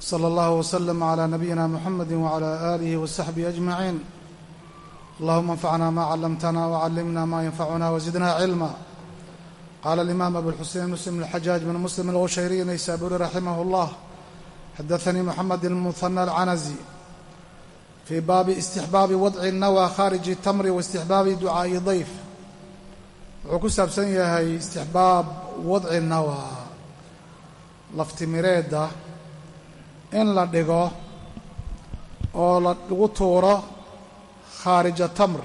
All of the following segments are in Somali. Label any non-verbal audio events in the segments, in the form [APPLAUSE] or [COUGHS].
slى اllah wslm عlى nabiyina mxamedi wعlى آlih وsaxbih أجmaعin allahuma اnfacna ma clamtna wcallimna ma ynfacuna wزidna cilma qala اlimam abuاlxusein muslim اlxajaaj bn muslim اlgushayriy naysaburi raximah اllah xadaثanii mxamed اlmuhanى اlcanazi fii baabi istixbaabi wadci الnawa khaariji الtamri waاstixbaabi ducaa'i dayf wuxuu ku saabsan yahay istixbaab wadci nawa laftimireedda in la dhigo oo lagu tuuro khaarija tamr.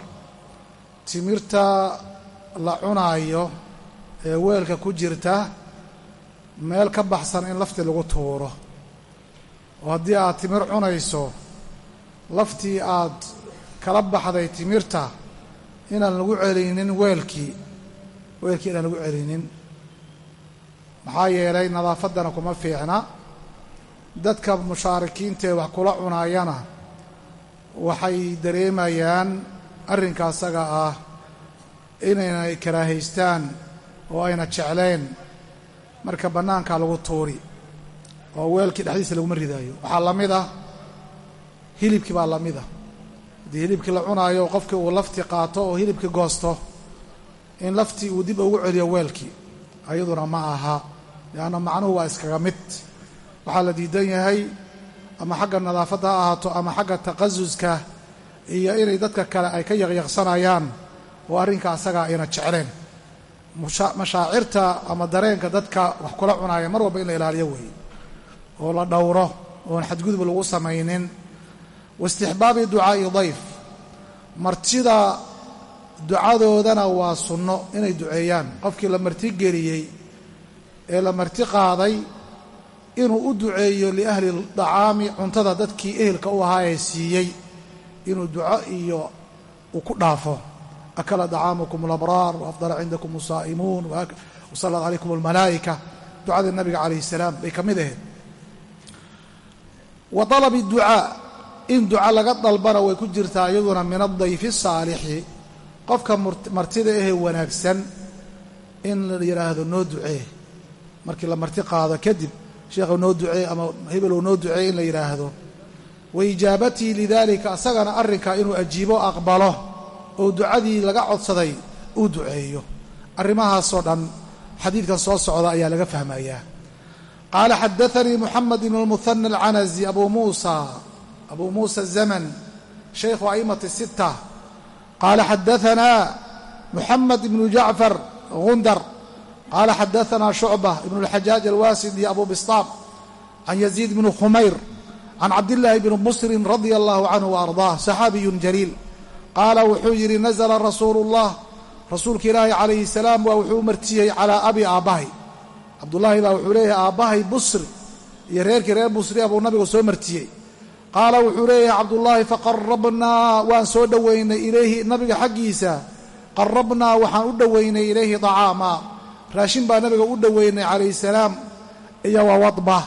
Timirta la cunaayo ee weelka ku jirta meel ka baxsan in laftii lagu tuuro. Oo haddii aad timir cunayso laftii aad kala baxday timirta inaan lagu celinin weelkii weelkii inaan lagu celinin. Maxaa yeelay nadaafaddana kuma fiicna dadka mushaarikiintaee wax kula cunaayana waxay dareemayaan arrinka asaga ah inayna karaahaystaan oo ayna jeclayn. Marka bannaankaa lagu tuuri oo weelkii dhexdiisa laguma ridaayo. Waxaa la mid ah hilibkii baa la mid ah. Haddii hilibkii la cunaayo qofkii uu laftii qaato oo hilibkii goosto in laftii uu dib ugu celiyo weelkii ayaduna ma aha. Leanna macnuhu waa iskaga mid waxaa la diidan yahay ama xagga nadaafadda ha ahaato ama xagga taqasuska iyo inay dadka kale ay ka yaqyaqsanayaan oo arrinka asagaa ayna jecleen. Mashaacirta ama dareenka dadka wax kula cunaaya mar walba in la ilaaliyo weeye oo la dhowro oon xadgudub lagu samaynin. Waistixbaabi ducaa'i dayf. Martida ducadoodana waa sunno inay duceeyaan. Qofkii la marti geliyey ee la marti qaaday inuu u duceeyo liahli dacaami cuntada dadkii ehelka u ahaa ee siiyey inuu duco iyo uu ku dhaafo. Akala dacaamukum alabraar waafdala cindakum asaa'imuun wasallat calaykum almalaa'ika. Ducadii nabiga calayhi salaam bay ka mid ahayd wa dalabi ducaa in duca laga dalbana way ku jirtaa iyaduna min adayfi asaalixi qofka martida ahee wanaagsan in la yidhaahdo noo ducee. Markii la marti qaado kadib sheekhu noo duceey ama hebelow noo duceey in la yidhaahdo wa ijaabatii lidaalika asagana arrinkaa inuu ajiibo aqbalo oo ducadii laga codsaday uu duceeyo. Arrimahaasoo dhan xadiidkan soo socda ayaa laga fahmayaa qaala xadaanii muxamed ibn lmuhana alcanazi abu muusa abuu muusa zaman shaykhu a'immati sita qaala xadaanaa muxamed ibnu jacfar gundar qala xadaثna shucbة ibn اlxajaaj alwasidi abu bistaam can yaziid bni khumayr can cabdillaahi bni busrin radia allahu canhu waarضaah saxaabiyu jaliil qaala wuxuu yidhi nazla rasuulu اllah rasuulka ilaahi calayhi salaam waa wuxuu u martiyey calىa abi aabbahay cabdullaahi baa wuxuu leeyahay aabbahay busri iyo reerkii reer busri abuu nabigu soo martiyey qaala wuxuu leeyahay cabdullaahi faqarabnaa waan soo dhoweynay ilayhi nabiga xaggiisa qarabnaa waxaan u dhoweynay ilayhi طacaama raashin baa nabiga u dhoweynay calayhi salaam. Iyo waa wadba.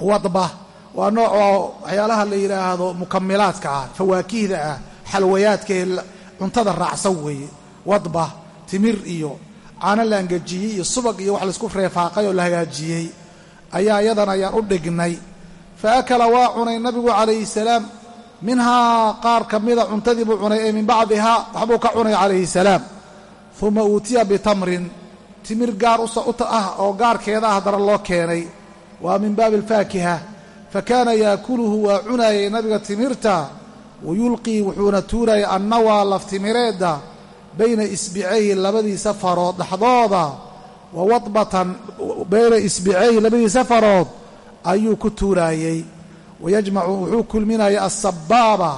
Wadba. Waa nooc oo waxyaalaha la yidhaahdo mukamilaadka ah fawaakihda ah xalwayaadkae cuntada raacsan weeye. Wadba timir iyo caano la angejiyey iyo subag iyo wax laysku reefaaqay oo la hagaajiyey. Ayaa iyadan ayaan u dhignay. Fa akala waa cunay nabigu calayhi salaam. Minhaa qaar ka mida cuntadii buu cunay ee min bacdihaa waxbuu ka cunay calayhi salaam. Uma uutiya bitamrin timir gaar ah oo gaarkeeda ah haddana loo keenay. Waa min baabi alfaakiha. Fa kaana yaakuluhu waa cunaayay nabiga timirta. Wayulqii wuxuuna tuurayay annawaa laftimireedda bayna isbicayhi labadiisa farood dhexdooda. Wa wadbatan bayna isbicayhi labadiisa farood ayuu ku tuuraayey wayajmacu wuxuu kulminaya assabaaba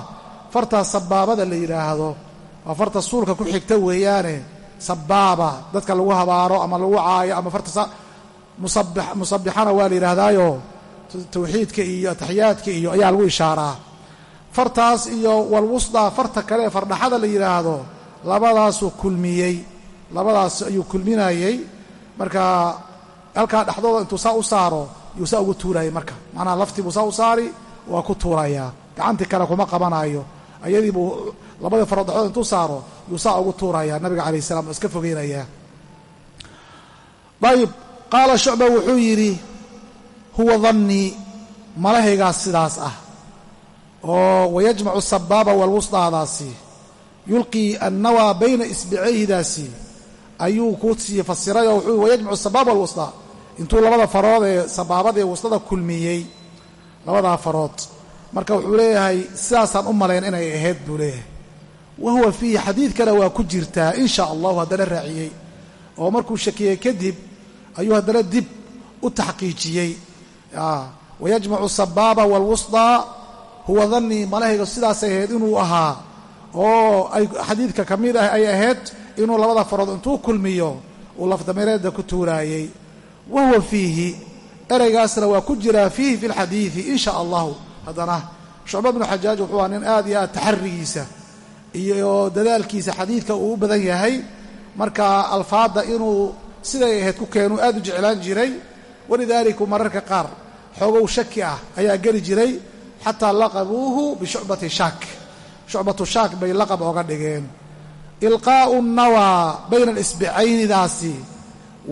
fartaas sabaabada la yidhaahdo waa farta suulka ku xigta weeyaane sabaaba dadka lagu habaaro ama lagu caayo ama farta musabixana waa la yidhaahdaayo tawxiidka iyo ataxiyaadka iyo ayaa lagu ishaaraa. Fartaas iyo walwusdaa farta kale ee fardhaxada la yidhaahdo labadaasuu kulmiyey labadaas ayuu kulminayey marka halkaa dhexdooda intuu saa u saaro yuu saa ugu tuurayay marka. Macnaha laftii buu saa u saari waa ku tuurayaa. Gacantii kale kuma qabanayo ayadii buu labadii farood dhexdooda intuu saaro yuu saa ugu tuurayaa nabiga calayh salam oo iska fogeynayaa ayib qaala shucba wuxuu yidhi huwa dannii malahaygaas sidaas ah oo wayajmacu sabaaba walwusdaadaasi yulqii annawaa bayna isbicayhidaasi. Ayuu ku sii fasiray oo wuxuu wayajmacu sabaaba walwusdaa intuu labada farood ee sabaabada ee wusdada kulmiyey labadaa farood. Marka wuxuu leeyahay sidaasaan u malayn inay ahayd buu leeyahay wa huwa fiihi. Xadiidkana waa ku jirtaa in sha allahu haddana raaciyey. Oo markuu shakiyey kadib ayuu haddana dib u taxqiijiyey. Wayajmacu sabaaba walwusdaa huwa dannii malahayga sidaasay ahayd inuu ahaa. Oo ay xadiidka ka mid ah ay ahayd inuu labada farood intuu kulmiyo uu lafdamireedda ku tuuraayey. Wa huwa fiihi. Ereygaasna waa ku jiraa fiihi fi lxadiidi in sha allahu haddana. Shucba bnu xajaaj wuxuu aha nin aad iyo aad taxarigiisa iyo dadaalkiisa xadiidka uu u badan yahay marka alfaadda inuu siday ahayd ku keenuu aad u jeclaan jiray walidaalika mararka qaar xoogow shaki ah ayaa geli jiray xataa laqabuuhu bishucbati shaak. Shucbatu shaak bay laqab oga dhigeen. Ilqaa'u nawaa bayna alisbicaynidaasi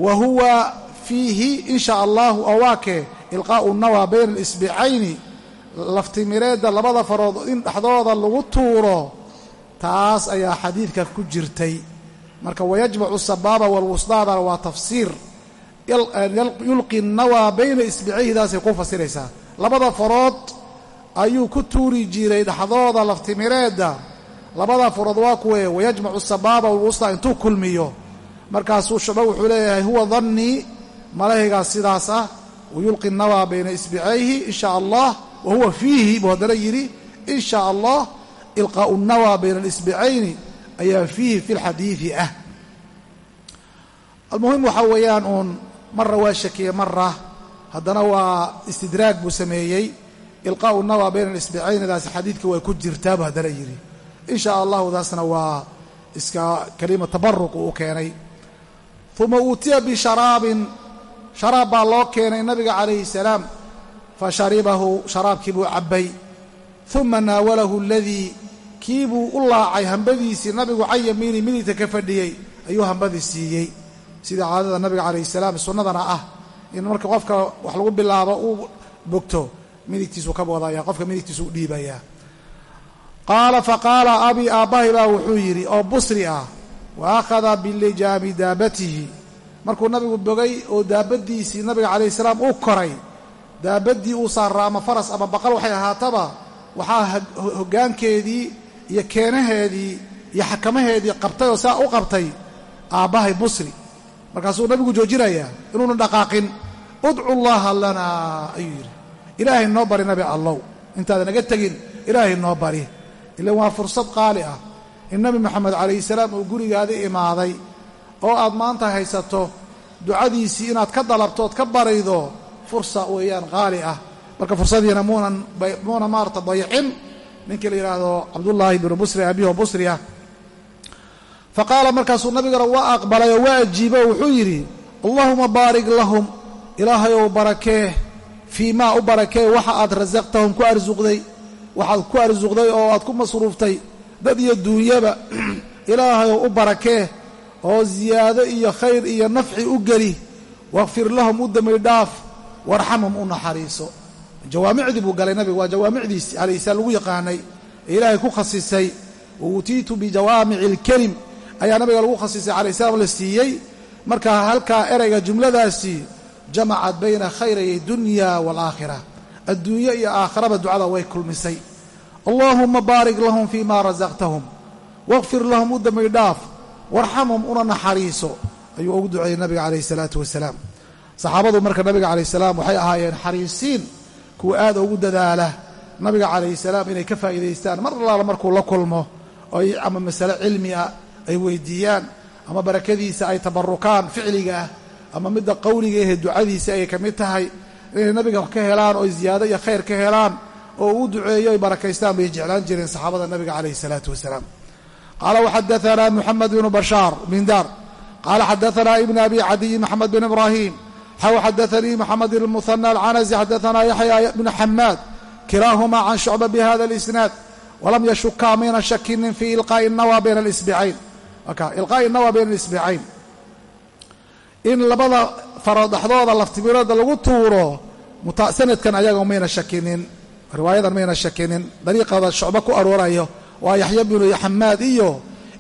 wa huwa fiihi in sha allahu oo waakee ilqaa'u nawaa bayna alisbicayni laftimireedda labada farood in dhexdooda lagu tuuro taas ayaa xadiidka ku jirtay. Marka wayajmacu sabaaba walwusdaadana waa tafsiir. Yulqi nawaa bayna isbicayhidaasay ku fasiraysaa. Labada farood ayuu ku tuuri jiray dhexdooda laftimireedda. Labada farood waa kuwee wayajmacu sabaaba walwusdaa intuu kulmiyo. Markaasuu shuba wuxuu leeyahay huwa dannii malahaygaas sidaas ah. Wayulqi nawaa bayna isbicayhi in sha allah wa huwa fiihi buu haddana yidhi in sha allah ilqaa'u nawaa bayna alisbicayni ayaa fiihi fi lxadiidi ah almuhim waxaa weeyaan uun marra waa shakiyey mara haddana waa istidraag buu sameeyey ilqaa'u nawaa bayna alisbicaynidaasi xadiidka way ku jirtaa buu haddana yidhi in sha allahu taasna waa iska kelima tabaruq uu keenay uma uutiya bisharaabin sharaab baa loo keenay nabiga calayhi salaam fa sharibahu sharaabkii buu cabbay uma naawalahu aladii kii buu u laacay hambadiisii nabigu can yamiini midigta ka fadhiyey ayuu hambadii siiyey. Sida caadada nabiga calayhi salaam sunnadana ah in marka qofka wax lagu bilaabo uu bogto midigtiisuu ka wadaya qofka midigtiisu u dhiibayaa qaala faqaala abii aabbahay baa wuxuu yidhi oo busri ah wa akhada bilijaami daabatihi. Markuu nabigu bogay oo daabaddiisii nabiga calayhi salaam uu koray daabaddii uu saaraa ama faras ama baqal waxay ahaataba waxaa hoggaankeedii iyo keenaheedii iyo xakamaheedii qabtay oo saa u qabtay aabbahay busri. Markaasuu nabigu joojinayaa inuuna dhaqaaqin udcu llaaha lanaa ayuu yidhi. Ilaahay noo bari nabi allow intaada naga tegin ilaahay noo bari. Ilan waa fursad qaali ah in nabi moxamed calayhi salaam uu gurigaada imaaday oo aad maanta haysato ducadiisii inaad ka dalabto ood ka baraydo fursa weeyaan qaali ah marka fursadiina muunan muuna maarata dayicin ninkii la yidhaahdo cabdullaahi bnu busri abiho busri ah. Fa qaala markaasuu nabigana waa aqbalay oo waa ajiibo wuxuu yidhi allahuma baarik lahum ilaahayow barakee fii maa u barakee waxa aad rasaqtahum ku arsuqday waxaad ku arsuqday oo aad ku masruuftay dad iyo duunyaba [CLEARS THROAT] ilaahayow u barakee oo ziyaado iyo khayr iyo nafci u geli waqfir lahum u dembi dhaaf warxamhum u naxariiso jawaamicdii buu galay nabigu waa jawaamicdiisi calayhi salaam lagu yaqaanay ee ilaahay ku khasisay wa uutiitu bijawaamici alkelim ayaa nabiga lagu khasisay calayhi salaam la siiyey. Marka halkaa erayga jumladaasi jamacad bayna khayray dunya waalaakhira adduunyo iyo aakhiraba ducada way kulmisay. Allaahumma baarik lahum fii ma rasaqtahum waqfir lahum u dembi dhaaf warxamhum una naxariiso ayuu ugu duceeyey nabiga calayhi salaatu wasalaam. Saxaabadu marka nabiga calayhi salaam waxay ahaayeen xariisiin kuwa aad ugu dadaala nabiga calayhi salaam inay ka faa'iidaystaan. Mar allaala markuu la kulmo oy ama masale cilmi ah ay weydiiyaan ama barakadiisa ay tabarukaan ficliga ah ama midda qowliga ahee ducadiisa ay ka mid tahay inay nabiga ka helaan oo ziyaado iyo khayr ka helaan oo uu duceeyo ay barakaystaan bay jeclaan jireen saxaabada nabiga calayhi salaatu wasalaam. Qaala waxadaanaa muxamed bnu bashaar bindaar qaala xadaanaa ibn abi cadiyin maxamed bin ibraahim xaw xadaanii moxamed bn muhana alcanasi xadaanaa yaxya bnu xamaad kilaahumaa can shucba bihada alisnaad walam yashukaa mayna shakinin fii ilqaa'i nawa bayna alisbicayn ilqaa'i nawa bayna alisbicayn in labada farood dhexdooda laftimirada lagu tuuro sanadkan ayaga mayna shakinin riwaayadan mayna shakinin dariiqada shucbo ku aroorayo waa yaxya binu xamaad iyo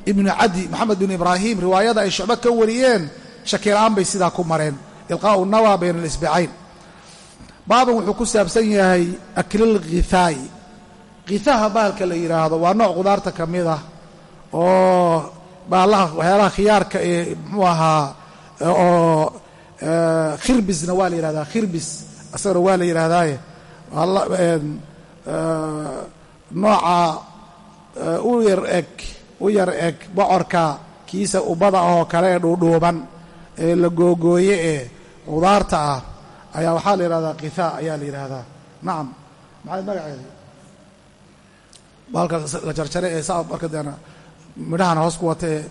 ibnu cadi moxamed binu ibraahim riwaayada ay shucbo ka wariyeen shakila-aan bay sidaa ku mareen ilqaa'u nawa bayna alisbicayn baaban wuxuu ku saabsan yahay aklil khithaa'i khithaha bahalka la yidhaahdo waa nooc qudaarta ka mid ah oo baalaha waxyaalaha khiyaarka ee muxuu ahaa oo khirbisna waa la yidhahdaa khirbis isagana waa la yidhaahdaaye nooca u yar eg u yar eg bocorka kiisa ubada ahoo kale ee dhuudhuuban ee la googooye ee qudaarta ah ayaa waxaa la yidhahdaa kithaa ayaa la yidhaahdaa nacam maxay magaceeda baalka la jarjare ee saa marka deena midhahana hoos ku wata ee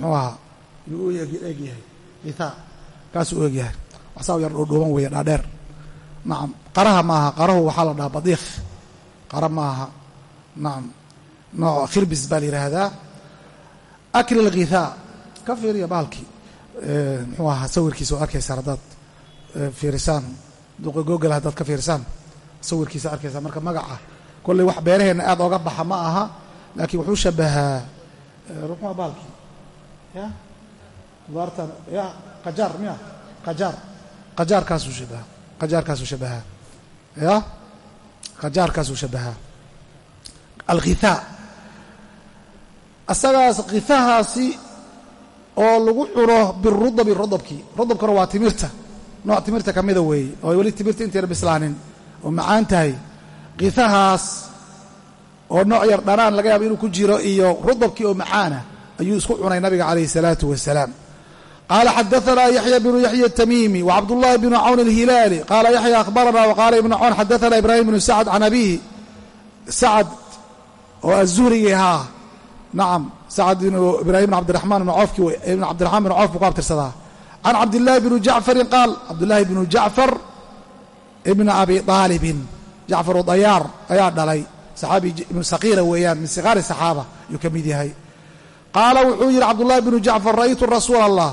muxuu ahaa? Yuu u egyahay kithaa kaasuu u egyahay waxsaa yar dhuudhuuban weeye dhaadheer nacam qaraha maaha qarahu waxaa la dhahaa badiikh. Qara maaha. Nacam nooc khirbis baa la yidhaahdaa akli lkhithaa ka fiiriya baalkii muxuu ahaa sawirkiisa oo arkaysaan haddaad fiirisaan duqa google haddaad ka fiirisaan sawirkiisa arkaysaan marka magaca. Kolley wax beeraheenna aad ooga baxa ma aha laakiin wuxuu shabahaa ruxua baalkii. Ya? Qudaartan ya qajaar miya? Qajaar. Qajaarkaasuu shabahaa. Qajaarkaasuu shabahaa. Ya? Qajaarkaasuu shabahaa. Alkhithaa asagaas khithahaasi oo lagu cuno birudabi rodobkii rodobkuna waa timirta. Nooc timirta ka mida weeye. Oo weli timirta intayna bislaanin oo macaan tahay. Khithahaas oo nooc yar dhanaan laga yaabo inuu ku jiro iyo rodobkii oo macaana ayuu isku cunay nabiga calayhi salaatu wasalaam. Qaala xadaanaa yaxya bnu yaxya atamiimi wacabdullahi bnu cawn alhilaali. Qaala yaxya akhbarana waqaala ibnu cawn xadaana ibraahim bnu sacd can abihi sacad oo azuhrigi ahaa nacam sacad bnu ibraahim bn cabdiraxmaan bn cofki ibn cabdiraxmaan bn coof buu ku abtirsadaa can cabdillaahi bni jacfarin qaal cabdullaahi bnu jacfar ibna abi aalibin jacfaru dayaar ayaa dhalay saxaabi ibnu saqiira weeyaan min siqaari saxaaba ayuu ka mid yahay qaala wuxuu yidhi cabdullaahi bnu jacfar ra'aytu rasuula allah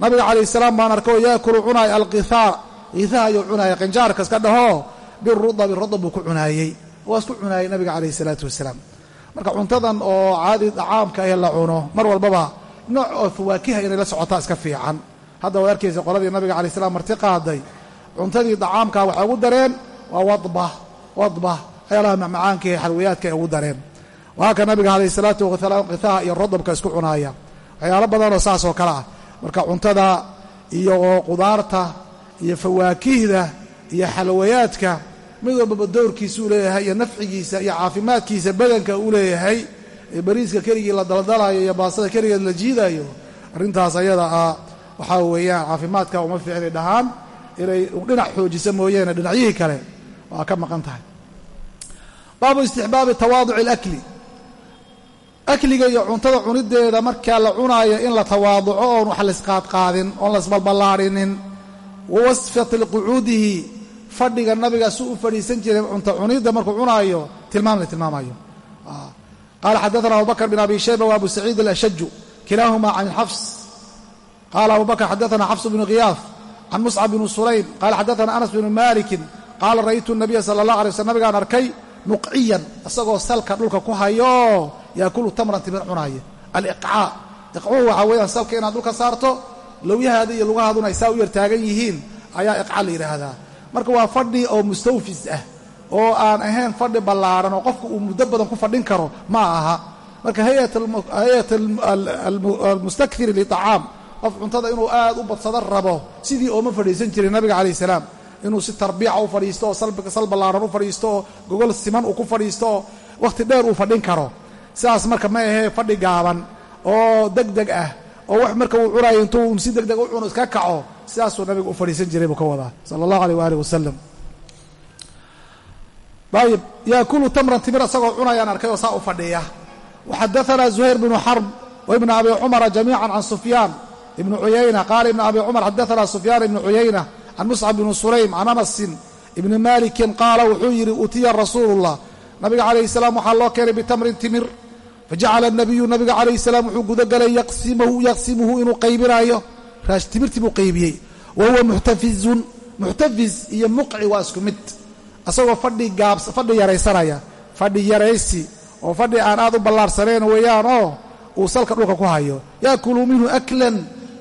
nabiga calayh salaam baan arkay oo yaakulu cunaaya alkithaa kithaha ayuu cunaaya qinjaarka iska dhahoo birudabi rodab buu ku cunaayey waa isku cunaayey nabiga calayh isalaatu wasalaam marka cuntadan oo caadi dacaamka ee la cuno mar walbaba nooc oo fawaakiha inay la socotaa iska fiican. Hadda waad arkaysa qoladii nabiga alay slam marti qaaday cuntadii dacaamka waxay ugu dareen waa wadba wadba waxyaalaha macmacaanka ee xalwayaadka ay ugu dareen. Waaka nabiga alayh salaatu wasalaam qithaha iyo rodobka isku cunaaya. Waxyaalo badanoo saas oo kale ah. Marka cuntada iyo qudaarta iyo fawaakihda iyo xalwayaadka mid walbaba dowrkiisuu leeyahay iyo nafcigiisa iyo caafimaadkiisa badanka uu leeyahay bariiska keligii la daldalayo iyo baastada keligeed la jiidayo arrintaas ayada ah waxaa weeyaan caafimaadka uma fiicnay dhahaan. Inay dhinac xoojisa mooyeene dhinacyihii kale waa ka maqan tahay. Baabu istixbaabi tawaaduci alakli akliga iyo cuntada cunideeda markaa la cunaayo in la tawaaduco oon wax laisqaadqaadin oon laisbalballaadhinin wa wasfati lqucuudihi fadhiga nabiga u fadhiisan jiray cunta cunidda markuu cunaayo tilmaam la tilmaamayo. Qaala xadaana abubakr bin abi shayba wa abu saciid alashaju kilaahuma can xafs. Qaala abu bakr xadaana xafs bnu khiyaaf can muscab bni sulaym. Qaala xadaana anas bnu malikin qaala ra'aytu nabiya sala allah alay slam nabigaan arkay muqciyan isagoo salka dhulka ku hayo yaakulu tamran timir cunaaya aliqcaa iqcuhu waxaa weeyaan salka inaad dhulka saarto lowyahaada iyo lugahaaduna ay saa u yar taagan yihiin ayaa iqca la yidhaahdaa marka waa fadhi oo mustawfis ah oo aan ahayn fadhi ballaaran oo qofka uu muddo badan ku fadhin karo ma aha. Marka hayat almustakfiri liطacaam qof cuntada inuu aad u badsado rabo sidii ooma fadhiisan jiray nabiga calayh salaam. Inuu si tarbiica u fadhiisto oo sal ballaaran u fadhiisto oo gogol siman uu ku fadhiisto oo wakhti dheer uu fadhin karo. Sidaas marka ma ahee fadhi gaaban oo deg deg ah oo wax marka uu cunayo intuu si deg deg u cuno iska kaco sidaasuu nabiga u fadhiisan jiray buu ka wadaa sala allahu aleyh waaalih wasalam ayib yaakulu tamran timir isagoo cunayaan arkay oo saa u fadhiya. Waxadaanaa zuhayr bnu xarb wa ibna abi cumara jamiican can sufyaan ibni cuyayna qaala ibna abi cumar xadaanaa sufyaan ibni cuyayna can muscab bni sulaym can anasin ibni malikin qaala wuxuu yidhi utiya rasuulullah. Nabiga calayhi salaam waxaa loo keenay bitamrin timir. Fajacala nabiyu nabiga calayhi salaam wuxuu gudagalay yaqsimuhu inuu qaybinaayo timirtii buu qaybiyey. Wa huwa muxtafizun muxtafis iyo muqci waa isku mid. Asagoo fadhi yaraysanaya fadhi yaraysi oo fadhi aan aad u ballaarsanayn weeyaan oo uu salka dhulka ku hayo. Yaakulu minhu aklan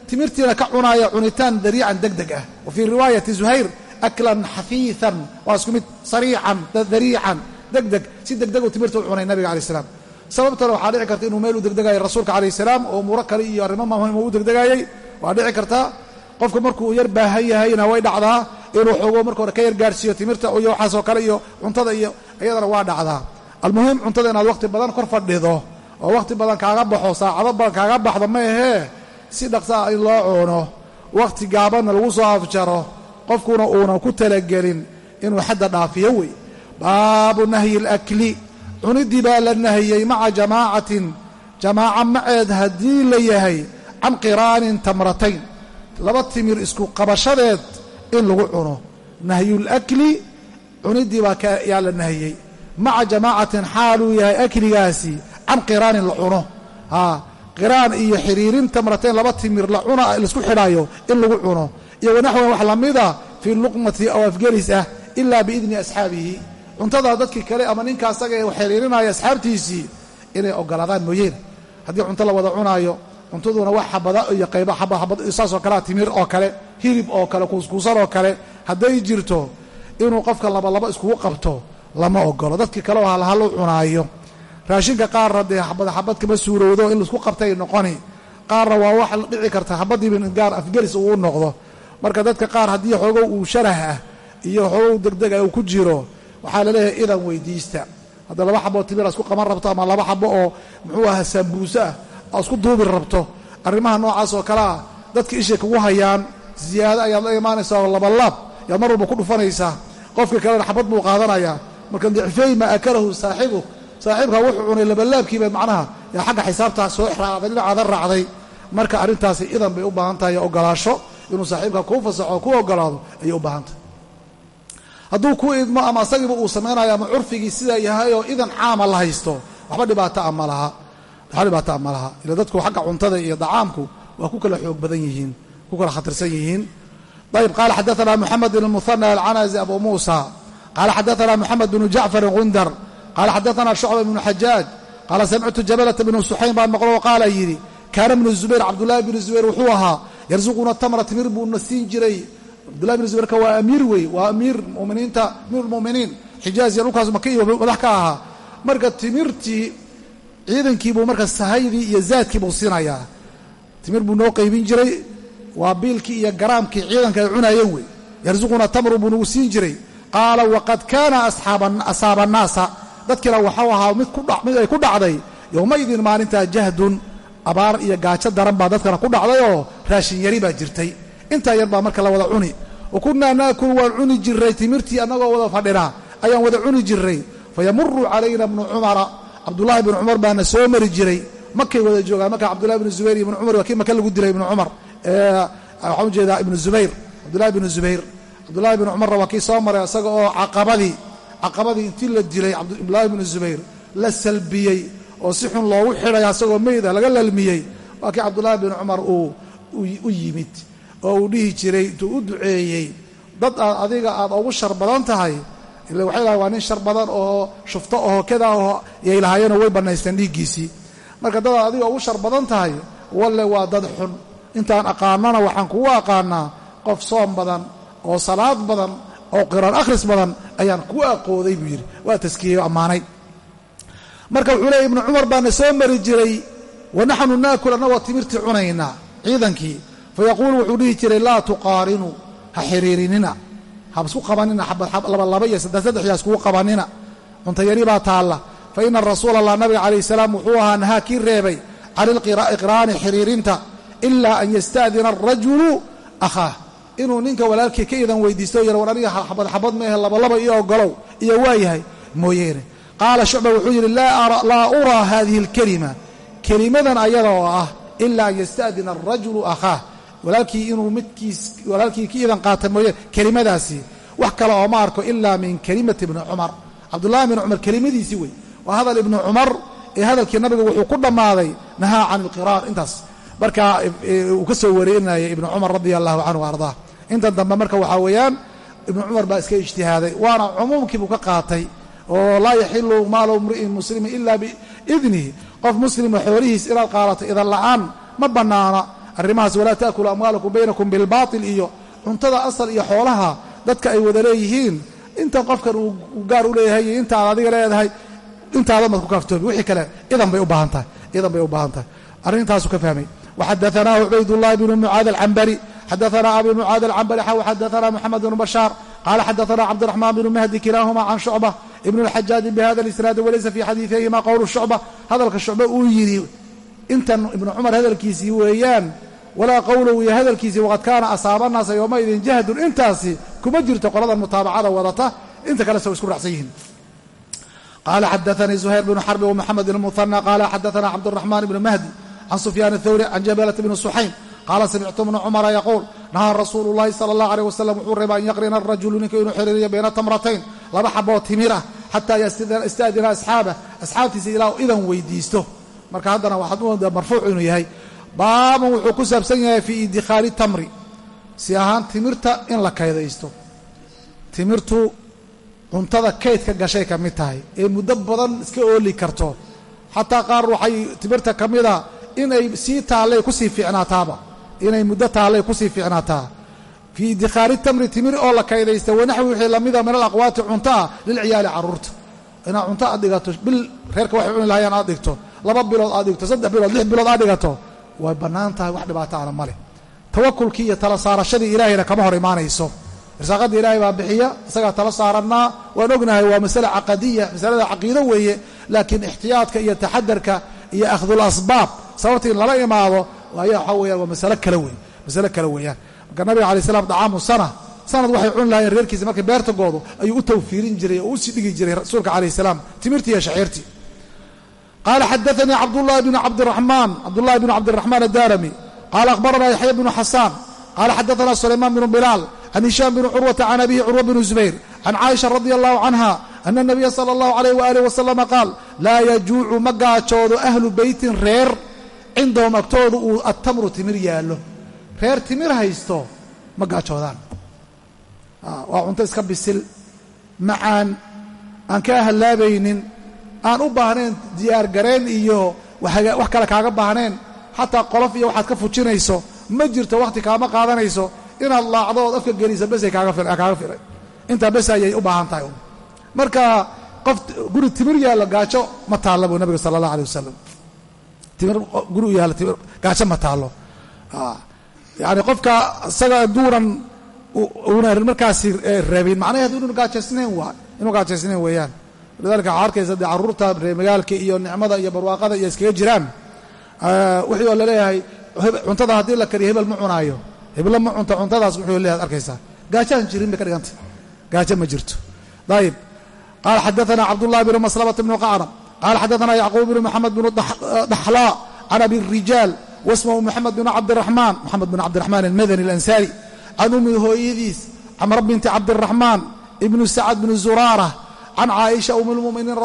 timirtiina ka cunaaya cunitaan dariican deg deg ah. Wa fii riwaayati zuhayr aklan xafiian waa isku mid sariican dariican deg deg si degdeg u timirta u cunay nabiga alai salaam. Sababtana waxaa dhici karta inuu meel u degdegayay rasuulka calayh salaam oo umuuro kale iyo arrimo muhiim u degdegayay waa dhici kartaa qofka markuu yar baahan yahayna way dhacdaa inuu xoogo marka hore ka yar gaarhsiiyo timirta iyo waxaasoo kale iyo cuntada iyo iyadana waa dhacdaa. Almuhim cuntada inaad wakhti badan kor fadhido oo wakhti badan kaaga baxo saacado badan kaaga baxdo ma ahee si dhaqsaa in loo cuno wakhti gaabanna lagu soo afjaro qofkuna uunan ku talagelin inuu xadda dhaafiyo wey. Baabu nahyi alakli cuniddii baa la nahiyey maca jamaacatin. Jamaaca maceed haddii la yahay can qiraanin tamratayn. Laba timir isku qabashadeed in lagu cuno. Nahyulakli cuniddii baa yaa la nahiyey. Maca jamaacatin xaaluu yahay akligaasi can qiraanin la cuno. Qiraan iyo xiriirin tamratayn laba timir la isku xidhaayo in lagu cuno. Iyo wanaxwan wax lamida fii luqmati aw afgelis ah ilaa biidni asxaabihi. Cuntada dadkii kale ama ninka asaga ee xiriirinaya asxaabtiisii inay ogolaadaan mooyeen. Haddii cunto la wada cunaayo cuntaduna wax xabada iyo qayba saasoo kalea timir oo kale hilib oo kale kuuskuusan oo kale hadday jirto inuu qofka labalaba iskugu qabto lama ogolo dadkii kale oo halhallu cunaayo. Raashinka qaarna dee xabad xabad kama suurowdo in la isku qabtay noqoni. Qaarna waa wax dhici karta xabadiiba in gaar afgelis uu noqdo. Marka dadka qaar haddii xoogow uu sharah ah iyo xoogow degdeg ah uu ku jiro waxaa la leeyahay idan weydiista. Hadda laba xaboo timir isku qaban rabto ama laba xabo oo muxuu ahaa saambuuse ah oo isku duubi rabto. Arrimaha noocaas oo kale ah dadka ishay kugu hayaan ziyaado ayaad la imaanaysaa oo labalaab yaad mar walba ku dhufanaysaa. Qofka kalena xabad buu qaadanayaa marka dicfey ma akalahu saaxibu. Saaxiibkaa wuxuu cunay labalaabkiiba macnaha yaa xagga xisaabtaa soo raacday dhinacaada raacday. Marka arrintaasi idan bay u baahan tahay ogolaasho inuu saaxiibka kuu fasaxo kuu ogolaado ayay u baahan tahay. Hadduu ku idmo ama asagiiba uu samaynayo ama curfigii sidaa yahay oo idan caama la haysto waxba dhibaataa ma laha waxba dhibaataa ma laha. Ila dadku xagga cuntada iyo dacaamku waa ku kala xoog badan yihiin ku kala khatarsan yihiin. Ayb qaala xadaana moxamed bn muhana alcanazi abu muusa. Qaala xadaana moxamed bnu jacfar gundar qaala xadaana shucba bnu xajaaj qaala samictu jabalata bnu suxayn baan maqlo qaala yidhi kaana bnu zubayr cabdullaahi bnu zubayr wuxuu ahaa yarsuquna tamra timir buuna siin jiray. Cabdullahi bn zubayrka waa amiir wey waa amiir muminiinta amiir muminiin. Xijaaz iyo dhulkaas makiyo madax ka ahaa. Marka timirtii ciidankiibuu marka sahaydii iyo zaadkii buu siinayaa. Timir buu noo qaybin jiray. Waa biilkii iyo garaamkii ciidanka ay cunaayeen wey. Yarsuquna tamru buu nagu siin jiray. Qaala waqad kaana asaaba annaasa dadkiina waxau ahaa mid ay ku dhacday. Yowmaidin maalintaa jahdun. Abaar iyo gaajo daran baa dadkana ku dhacday oo raashin yari baa jirtay. Intaa yar baa marka la wada cuni. Wa kunnaa naakulu waan cuni jirray. Timirtii annagoo wada fadhinaa ayaan wada cuni jirray. Fayamuru calayna bnu cumara cabdullaahi bnu cumar baana soo mari jiray. Makay wada joogaan marka cabdullahi bnu zubayr iyo ibnu cumar waa kii maka lagu dilay ibnu cumar waxaan u jeedaa ibnu zubayr cabdullahi bnu zubayr. Cabdullahi bnu cumarna waa kii soo maray isaga oo caqabadii caqabadii intii la dilay cabdullaahi bnu zubayr la salbiyey oo si xun loogu xidhay asagoo meyda laga lalmiyey. Waa kii cabdullaahi bnu cumar uu u yimid oo uu dhihi jiray intuu u duceeyey. Dad aad adiga aad ugu shar badan tahay ila waxay lahay waa nin shar badan oo shufto oo kada oo yay lahaayeenoo way bannaysteen dhiiggiisii. Marka dad aad adiga ugu shar badan tahay walle waa dad xun. Intaan aqaanana waxaan kugu aqaanaa qof soom badan oo salaad badan oo qiraan akhris badan ayaan ku aqooday buu yidhi. Waa taskiyey ammaanay. Marka wuxuu leeyay ibnu cumar baana soo mari jiray wa naxnu naakul annagoo timirtii cunaynaa ciidankii. Fayaquulu wuxuu dhihi jiray laa tuqaarinuu ha xiriirinina habisku qabanina labalaba iyo saddex saddex yaa iskugu qabanina. Cuntayari baa taalla. Fa ina rasuula allah nabiga calayh salaam wuxuu ahaa nahaa kii reebay cani iqraani xiriirinta ilaa an yasta'dina arajulu akhaah inuu ninka walaalkii ka idan weydiisto yar war aniga xabad xabad meehe labalaba iyo ogolow iyo waayahay mooyeene qaala shucba wuxuu yidhi laa uraa hadihi alkelima kelimadan ayada oo ah ilaa an yasta'dina arajulu akhaah walaalkii inuu midkiis walaalkii ka idan qaata mooye kelimadaasi. Wax kale oo ma arko ilaa min kelimati ibni cumar. Cabdullahi bn cumar kelimadiisii wey waa hadal ibnu cumar ee hadalkii nabiga wuxuu ku dhammaaday nahaa can ilqiraar intaas. Markaa uu ka soo warinaya ibnu cumar radia allahu canhu ardaa intan dambe marka waxaa weeyaan ibnu cumar baa iska ijtihaaday waana cumuumkiibuu ka qaatay oo laa yaxilu maalu mri'in muslimin ila biidnihi qof muslima xoolihiis inaad qaadato idan la'aan ma bannaana arrimahaas walaa ta'kulu amwaalakum baynakum bilbaatil iyo cuntada asal iyo xoolaha dadka ay wada leeyihiin intan qofkan uu gaar u leeyahay iyo intaad adiga leedahay intaada maad ku kaaftoomi wixii kale idan bay u baahan tahay idan bay u baahan tahay arrintaasuu ka fahmay waxadaanaa cubaydullahi bnu mucaad alcambari xadaanaa abi mucaad alcambari xaw xadaanaa moxamed bnu bashaar qaala xadaanaa cabdiraxmaan bnu mahdi kilaahuma can shucba ibn اlxajaaji bihada اlisnaadi walaysa fi xadiiثayhima qowlu shucba hadalka shucba uu yidhi intan ibnu cumar hadalkiisii weeyaan walaa qowluhu iyo hadalkiisii waqad kaana asaabannaasa yowmaidin jahdun intaasi kuma jirto qoladan mutaabacada wadata inta kale se way isku raacsan yihiin. Qaala xadaanii zuhayr bnu xarbi wamaxamed bn muhana qaala xadaana cabduraxmaan ibnu mahdi can sufyaan athawri can jabalata bni suxaym qaala samictu ibna cumara yaquul nahaa rasuulu llaahi sala allah aleyh wasalam wuxuu reeba an yaqrina arajulu ninka inuu xiriiriyo bayna tamratayn laba xabood timir ah xataa yastaadina asxaabah asxaabtiisa ilaa idan weydiisto marka haddana waxaad marfuuc inuu yahay. Baaban wuxuu ku saabsan yahay fii idikhaali tamri. Si ahaan timirta in la kaydaysto. Timirtu cuntada kaydka gashay ka mid tahay. Ee muddo badan iska ooli karto. Xataa qaar waxay timirta ka mida inay sii taallay ku sii fiicnaataaba. Inay muddo taallay ku sii fiicnaataa. Fii idikhaari tamri timir oo la kaydaysta wanaxwi wixii lamida min alaqwaati cunto ah lilciyaali carruurta inaad cunto aad dhigato bil reerka waxay cuni lahayaan aad dhigto laba bilood aad dhigto saddex bilood lix bilood aad dhigato way bannaan tahay wax dhibaato ana male tawakulkii iyo tala saarashadii ilaahayna kama hor imaanayso. Irsaaqadda ilaahay baa bixiya isagaa tala saarannaa waan ognahay waa masale caqadiya masalada caqiido weeye laakiin ixtiyaadka iyo taxadarka iyo akhdul asbaab sababta in lala imaado ayaa waxaa weyaan waa masalo kale wey masalo kale weeyaan. Marka nabiga alai slam dacaamu sana sanad waxay cuni lahayeen reerkiisa markay beerta goodo ayuu u tawfiirin jiray oo u sii dhigi jiray rasuulka calayh salaam timirtii iyo shaciirtii qaala xadaanii cabdullahi bnu cabdiraxmaan cabdullahi bnu cabdiraxmaan addarami qaala akhbaranaa yaxya bnu xasaan qaala xadaanaa sulaymaan bnu bilaal can hishaam bni curwata can abihi curwa bni zubayr can caaisha radia allahu canha ana nabiya sala allahu alayh waalih wasalama qaal laa yajuucu ma gaajoodo ahlu beytin reer cindahum agtooda uu attamru timir yaallo reer timir haysto ma gaajoodaan waa cunto iska bisil macaan aan kaa hallaabaynin aan u baahnayn diyaargareen iyo wax kale kaaga baahnayn xataa qolof iyo waxaad ka fujinayso ma jirto wakhti kaama qaadanayso inaad laacdo ood afka gelisa besay kaaga firay. Intaa bes ayay u baahan tahay. Marka qof guri timir yaallo gaajo ma taalla buu nabiga sala allah alay wasalam timir guri u yaallo timir gaajo ma taallo. Yani qofka isaga duunan una markaasi rabin macnaheedu inuu gaajaysnayn waa inuu gaajaysnayn weeyaan lidalika waxaa arkaysa dee carruurta reemagaalka iyo nicmada iyo barwaaqada iyo iskaga jiraan wixii oo la leeyahay cuntada haddii la kariyo hebel ma cunaayo. Hebla ma cunto cuntadaas wuxuu leeyaad arkaysaa. Gaajaan jirin bay ka dhiganta. Gaajo ma jirto. Ayib qaala xadaana cabdullahi bnu maslamata bnu qacnab qaala xadaana yacquub bnu moxamed bnu daxlaa can abi rijaal wasmahu moxamed bnu cabdiraxmaan moxamed bnu cabdiraxmaan almadani alansaari. Can ummi hooyadiis camra binti cabdiraxmaan ibnu sacad bnu zuraara can caaisha um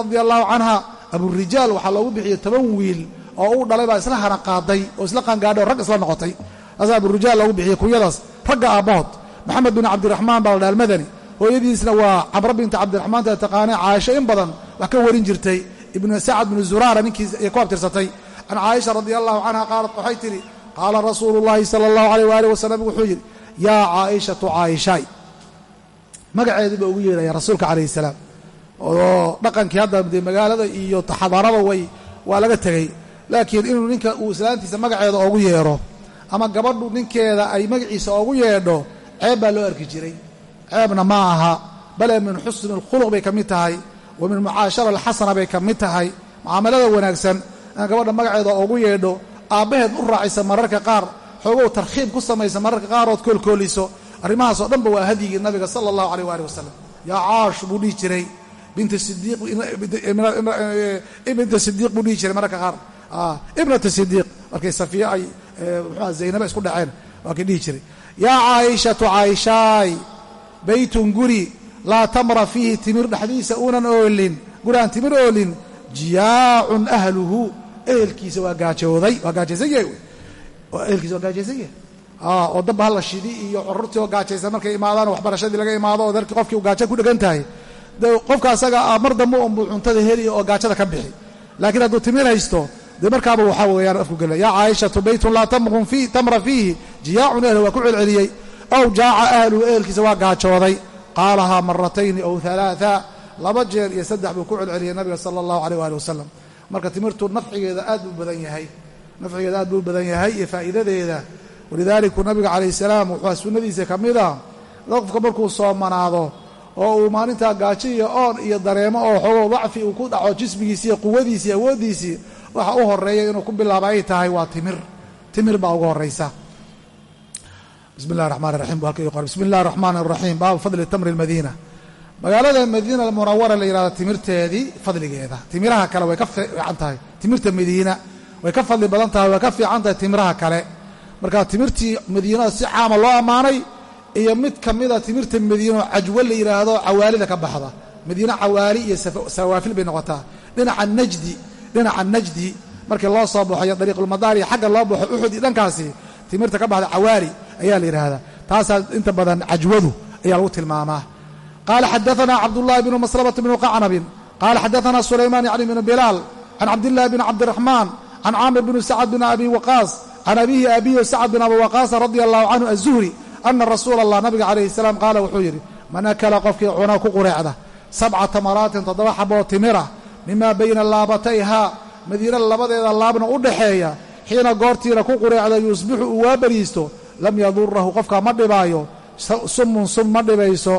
radia allahu canha aburijaal waxaa loogu bixiyey toban wiil oo uu dhalay baa isla haran qaaday oo isla qaangaadhay oo rag isla noqotay asaa aburijaal loogu bixiyey kunyadaas ragga aabbahood maxamed bin cabdiraxmaan baa la dhaha almadani hooyadiisna waa camra binti cabdiraxmaanta taqaanay caaisha in badan wax ka warin jirtay ibnu sacad bnu zuraara ninkiis ay ku abtirsatay can caaisha radia allahu canha qaalat waxay tidhi qaala rasuulu llaahi sala allahu alayh waalih wasalam wuxuu yidhi yaa caaishatu caaishaay magaceedii baa ugu yeedhaya rasuulka calayhi salaam oo dhaqankii hadda dee magaalada iyo xadaarada way waa laga tegey. Laakiin inuu ninka uu islaantiisa magaceeda oogu yeedho ama gabadhu ninkeeda ay magaciisa oogu yeedho ceeb baa loo arki jiray. Ceebna ma aha bale min xusni alkhuluq bay ka mid tahay wa min mucaashara alxasana bay ka mid tahay. Mucaamalada wanaagsan in gabadha magaceeda oogu yeedho aabbaheed u raacisa mararka qaar xoogow tarkhiib ku samaysa mararka qaarood koolkooliso. Arrimahaas oo dhanba waa hadyigii nabiga sala allahu aleyh waali wasalam yaa caash buu dhihi jiray binta sidiiq buu dhihi jiray mararka qaar ibnata sidiiq markay safiye ay muxua zaynaba isku dhaceen waa kay dhihi jiray yaa caaishatu caaishaay baytun guri laa tamra fiihi timir dhexdiisa uunan oolin guri aan timir oolin jiyaacun ahluhu ehelkiisa waa gaajooday waa gaajaysan yahay ehelkiisa waa gaajaysan yahay oo dab hala shidi iyo cururtii oo gaajaysan markay imaadaan waxbarashadii laga imaado oo darkii qofkii u gaajo ku dhegan tahay de qofka asaga ah mar dambe unbuu cuntada heli oo gaajada ka bixi. Laakiin hadduu timir haysto dee markaaba waxaa weeyaan afku gela yaa caaishatu baytun laa tamra fiihi jiyaacun ehlu waa ku celceliyey. Ow jaaca ahluhu ehelkiisa waa gaajooday. Qaalahaa maratayni ow alaaa laba jeer iyo saddex buu ku celceliyey nabiga sala allahu aleyh waali wasalam marka timirtu nafcigeeda aad buu badan yahay. Nafcigeeda aad buu badan yahay iyo faa'iidadeeda. Walidaliku nabiga calayh salaam wuxuu sunnadiisa ka mid a. Qofka markuu soomanaado oo uu maalintaa gaajo iyo oon iyo dareemo oo xogo dacfi uu ku dhaco jismigiisi iyo quwadiisii awooddiisii waxa u horreeya inuu ku bilaaba ay tahay waa timir. Timir baa ugu horaysa bismi llahi raxmaan raxim bu halka qor bismi illahi raxmaan raxiim baabu fadli tamri lmadiina magaalada madiina almunawara la yihahdo timirteedii fadligeeda. Timiraha kale way ka fiican tahay. Timirta madiina way ka fadli badan tahay way ka fiican tahay timiraha kale. Marka timirtii madiinada si caama loo ammaanay iyo mid ka mida timirta madiino cajwo la yidhaahdo cawaalida ka baxda. Madiine cawaali iyo sawaafil bay noqotaa. Dhinaca najdi dhinaca najdi markii loo soo baxo iyo dariiqulmadaari xagga loo baxo uxud iyo dhankaasi timirta ka baxda cawaali ayaa la yidhaahdaa taasaa inta badan cajwadu ayaa lagu tilmaamaa. Qaala xadaanaa cabdullahi bnu maslamata bnu qacnabin qaala xadaanaa sulaymaan yacni bnu bilaal can cabdillahi bni cabdiraxmaan can caamir bni sacad bn abi waqaas can abihi abihi sacad bin abi waqaasa radia allahu canhu azuhri ana rasuula allah nabiga calayhi salaam qaala wuxuu yidhi man akala qofkii cuna ku qureecda sabca tamaraatin toddoba xaboo timira mimaa bayna laabatayhaa madiina labadeeda laabna u dhaxeeya xiina goortiina ku qureecda yusbixu uu waa bariisto lam yadurahu qofkaa ma dhibaayo sumun sum ma dhibayso